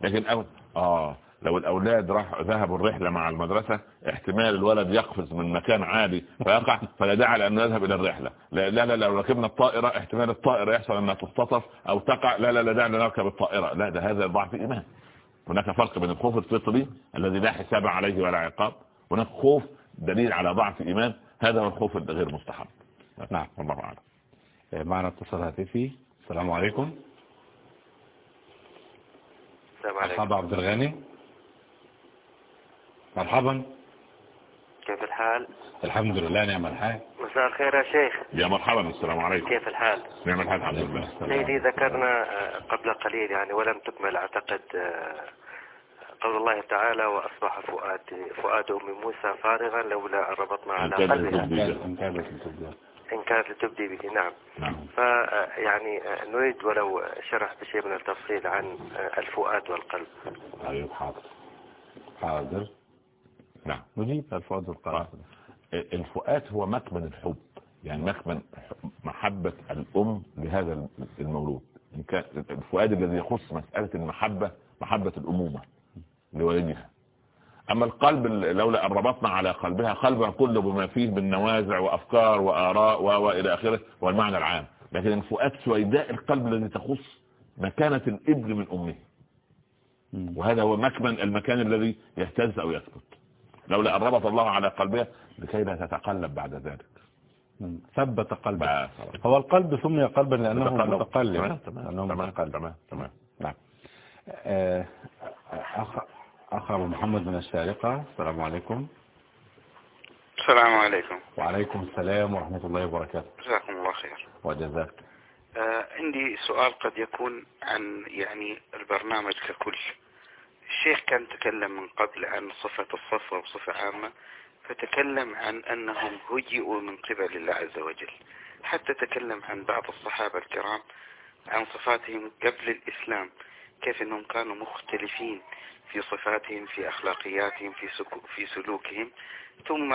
لكن أول آه لو الأولاد راح ذهبوا الرحلة مع المدرسة احتمال الولد يقفز من مكان عالي فيقع فلا داعي لأن نذهب إلى الرحلة. لا لا لا لو ركبنا الطائرة احتمال الطائرة يحصل إنها تختطف أو تقع لا لا لا داعي لنركب الطائرة. لا ده هذا ضعف إيمان. هناك فرق بين الخوف الفطري الذي لا حساب عليه ولا عقاب هناك خوف دليل على ضعف إيمان هذا هو الخوف الغير مستحب. نعم والله أعلم. آه، معنا اتصال هاتفي. السلام عليكم. السلام عليكم. مرحبا عبد الغني. مرحبا. كيف الحال؟ الحمد لله نعم الحال. مساء الخير يا شيخ. يا مرحبا السلام عليكم. كيف الحال؟ نعم الحمد الحمد لله. سيدي ذكرنا آه، قبل قليل يعني ولم تكمل أعتقد آه، قول الله تعالى وأصبح فؤاد فؤاد أم موسى فارغا لولا أن ربطنا على قلبها. إن كانت لتبدي به نعم. نعم. ف يعني آه، نريد ولو شرح بشيء من التفصيل عن الفؤاد والقلب. أيوه حاضر. حاضر. نعم. نجيب الفؤاد والقلب الفؤاد هو مكمن الحب يعني مكمن محبة الأم لهذا المولود. إن كان الفؤاد الذي يخص مسألة المحبة محبة الأمومة لولدها أما القلب لولا أن ربطنا على قلبها قلبها كله بما فيه من نوازع وأفكار وآراء وإلى آخره والمعنى العام. لكن الفؤاد سويداء القلب الذي تخص مكانة الإبن من أمه. وهذا هو مكمن المكان الذي يهتز أو يثبت لولا أن ربط الله على قلبها لكي لا تتقلب بعد ذلك. ثبت قلبه. بس. هو القلب سمي قلبا لأنه متقلب. تمام لأنه تمام تمام تمام. نعم. آه، أخ محمد من الشارقة السلام عليكم. السلام عليكم. وعليكم السلام ورحمة الله وبركاته. جزاكم الله خير. وجزاك. آه عندي سؤال قد يكون عن يعني البرنامج ككل. الشيخ كان تكلم من قبل عن صفة الصفوة بصفة عامة فتكلم عن أنهم هيئوا من قبل الله عز وجل. حتى تكلم عن بعض الصحابة الكرام عن صفاتهم قبل الإسلام كيف أنهم كانوا مختلفين في صفاتهم في أخلاقياتهم في, في سلوكهم. ثم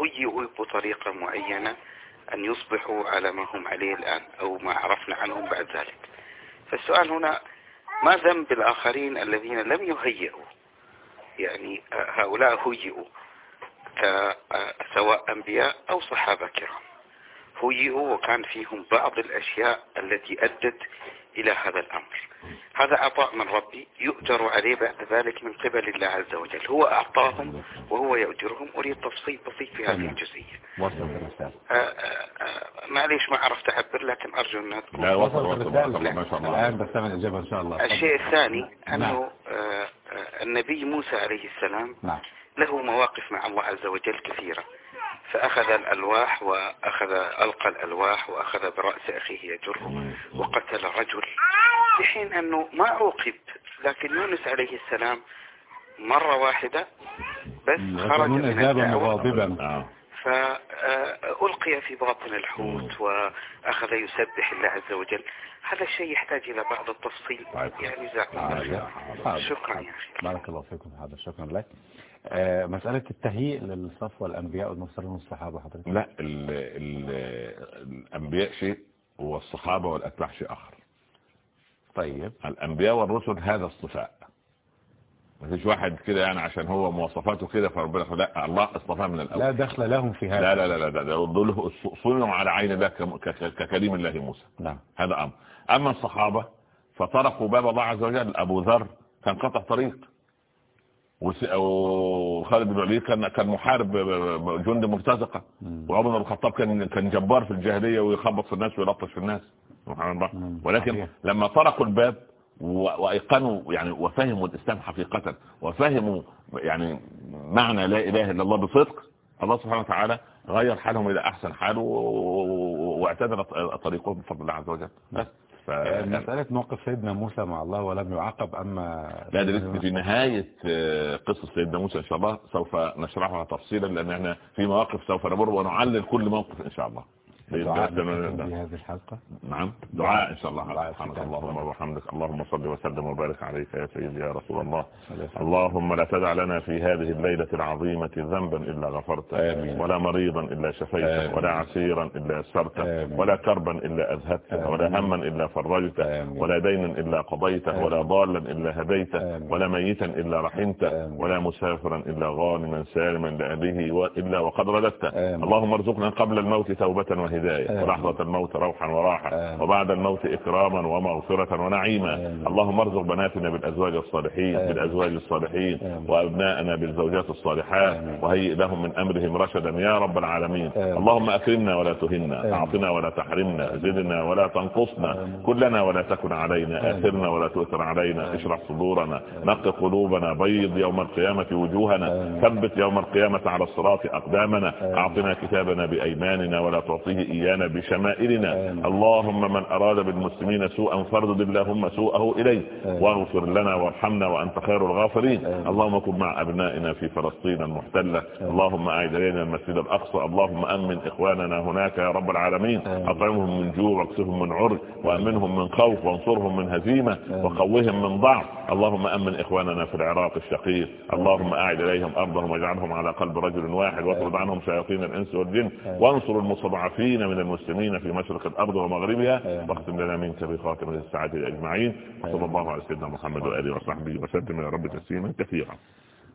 هيئوا بطريقة معينة أن يصبحوا على ما هم عليه الآن أو ما عرفنا عنهم بعد ذلك. فالسؤال هنا ما ذنب الآخرين الذين لم يهيئوا؟ يعني هؤلاء هيئوا سواء أنبياء أو صحابة كرام. هيئوا وكان فيهم بعض الأشياء التي أدت إلى هذا الأمر. هذا عطاء من ربي يؤجر عليه بعد ذلك من قبل الله عز وجل. هو أعطاهم وهو يؤجرهم. أريد تفصيل بسيط في هذه الجزئية. آه، آه، آه، معليش ما عرفت أعبر لكن أرجو أنها تكون لا وصل وصل ما شاء الله ما شاء الله. الآن بستمع الإجابة إن شاء الله. الشيء الثاني نعم. أنه النبي موسى عليه السلام نعم. له مواقف مع الله عز وجل كثيرة. فأخذ الألواح وأخذ ألقى الألواح وأخذ برأس أخيه يجره وقتل رجل. في حين أنه ما عوقب لكن يونس عليه السلام مرة واحدة بس خرج من الدعوة. فألقي في باطن الحوت وأخذ يسبح الله عز وجل. هذا الشيء يحتاج إلى بعض التفصيل. يعني جزاكم الله خير حاضر. شكرا يا أخي. بارك الله فيكم هذا شكرا لك. آه، مسألة التهيئ للصفوة الأنبياء والمرسلين والصحابة حضرتك؟ لا ال ال الأنبياء شيء والصحابة والأتباع شيء آخر. طيب. الأنبياء والرسل هذا اصطفاء ما فيش واحد كده يعني عشان هو مواصفاته كده فربنا لا الله اصطفاه من الأول. لا دخل لهم في هذا. لا لا لا لا ده- ده دول صنعوا على عين الله كم- ك- ك- ككريم الله موسى. نعم. هذا أمر. أما الصحابة فطرقوا باب الله عز وجل. أبو ذر كان قطع طريق. وخالد بن الوليد كان كان محارب جند مرتزقة. وعمر بن الخطاب كان كان جبار في الجاهلية ويخبط في الناس ويلطش في الناس. سبحان الله. ولكن. لما طرقوا الباب وأيقنوا يعني وفهموا الإسلام حقيقة وفهموا يعني معنى لا إله إلا الله بصدق الله سبحانه وتعالى غير حالهم إلى أحسن حال واعتدل طريقهم بفضل الله عز وجل. بس. مسألة موقف سيدنا موسى مع الله ولم يعاقب أما لا ده في نهاية آه، قصة سيدنا موسى إن شاء الله سوف نشرحها تفصيلا لأن إحنا في مواقف سوف نمر ونعلل كل موقف إن شاء الله. دعاء في هذه الحلقة. نعم. دعاء إن شاء الله. سبحانك اللهم وبحمدك. اللهم صل وسلم وبارك عليك يا سيدي يا رسول الله. اللهم لا تدع لنا في هذه الليلة العظيمة ذنبا إلا غفرته ولا مريضا إلا شفيته ولا عسيرا إلا يسرته ولا كربا إلا أذهبته ولا هما إلا فرجته ولا دينا إلا قضيته ولا ضالا إلا هديته ولا ميتا إلا رحمته ولا مسافرا إلا غانما سالما لأهله إلا وقد رددته. اللهم ارزقنا قبل الموت توبة وهداية. الهداية. ولحظة الموت روحا وراحة وبعد الموت إكراما ومغفرة ونعيما. اللهم ارزق بناتنا بالأزواج الصالحين بالأزواج الصالحين وأبناءنا بالزوجات الصالحات. وهيئ لهم من أمرهم رشدا. يا رب العالمين. اللهم أكرمنا ولا تهنا. أعطنا ولا تحرمنا. زدنا ولا تنقصنا. كلنا ولا تكن علينا. آثرنا ولا تؤثر علينا. اشرح صدورنا. نق قلوبنا. بيض يوم القيامة وجوهنا. ثبت يوم القيامة على الصراط أقدامنا. أعطنا كتابنا بأيماننا ولا تعطيه إيانا بشمائلنا. اللهم من أراد بالمسلمين سوءا فردد اللهم سوءه إليه. واغفر لنا وارحمنا وأنت خير الغافرين اللهم كن مع أبنائنا في فلسطين المحتلة. اللهم أعد إلينا المسجد الأقصى. اللهم أمن إخواننا هناك يا رب العالمين. أطعمهم من جوع واكسهم من عر وأمنهم من خوف وانصرهم من هزيمة وقوهم من ضعف. اللهم أمن إخواننا في العراق الشقيق. اللهم أعد إليهم أرضهم واجعلهم على قلب رجل واحد واطرد عنهم شياطين الإنس والجن وانصر المستضعفين المسلمين من المسلمين في مشرق الأرض ومغربها. واختم لنا منك بخاتمة السعادة أجمعين. وصلى الله على سيدنا محمد وآله وصحبه وسلم. يا رب تسليما كثيرا.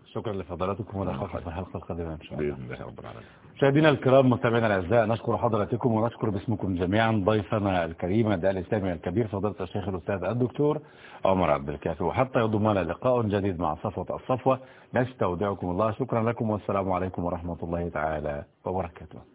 شكرا لفضلاتكم ونلقاكم في الحلقة القادمة إن شاء الله. بإذن الله. رب العالمين مشاهدينا الكرام مستمعينا الأعزاء نشكر حضراتكم ونشكر باسمكم جميعا ضيفنا الكريم الداعي الإسلامي الكبير فضيلة الشيخ الأستاذ الدكتور عمر عبد الكافي. وحتى يضمنا لقاء جديد مع صفوة الصفوة. نستودعكم الله. شكرا لكم والسلام عليكم ورحمة الله تعالى وبركاته.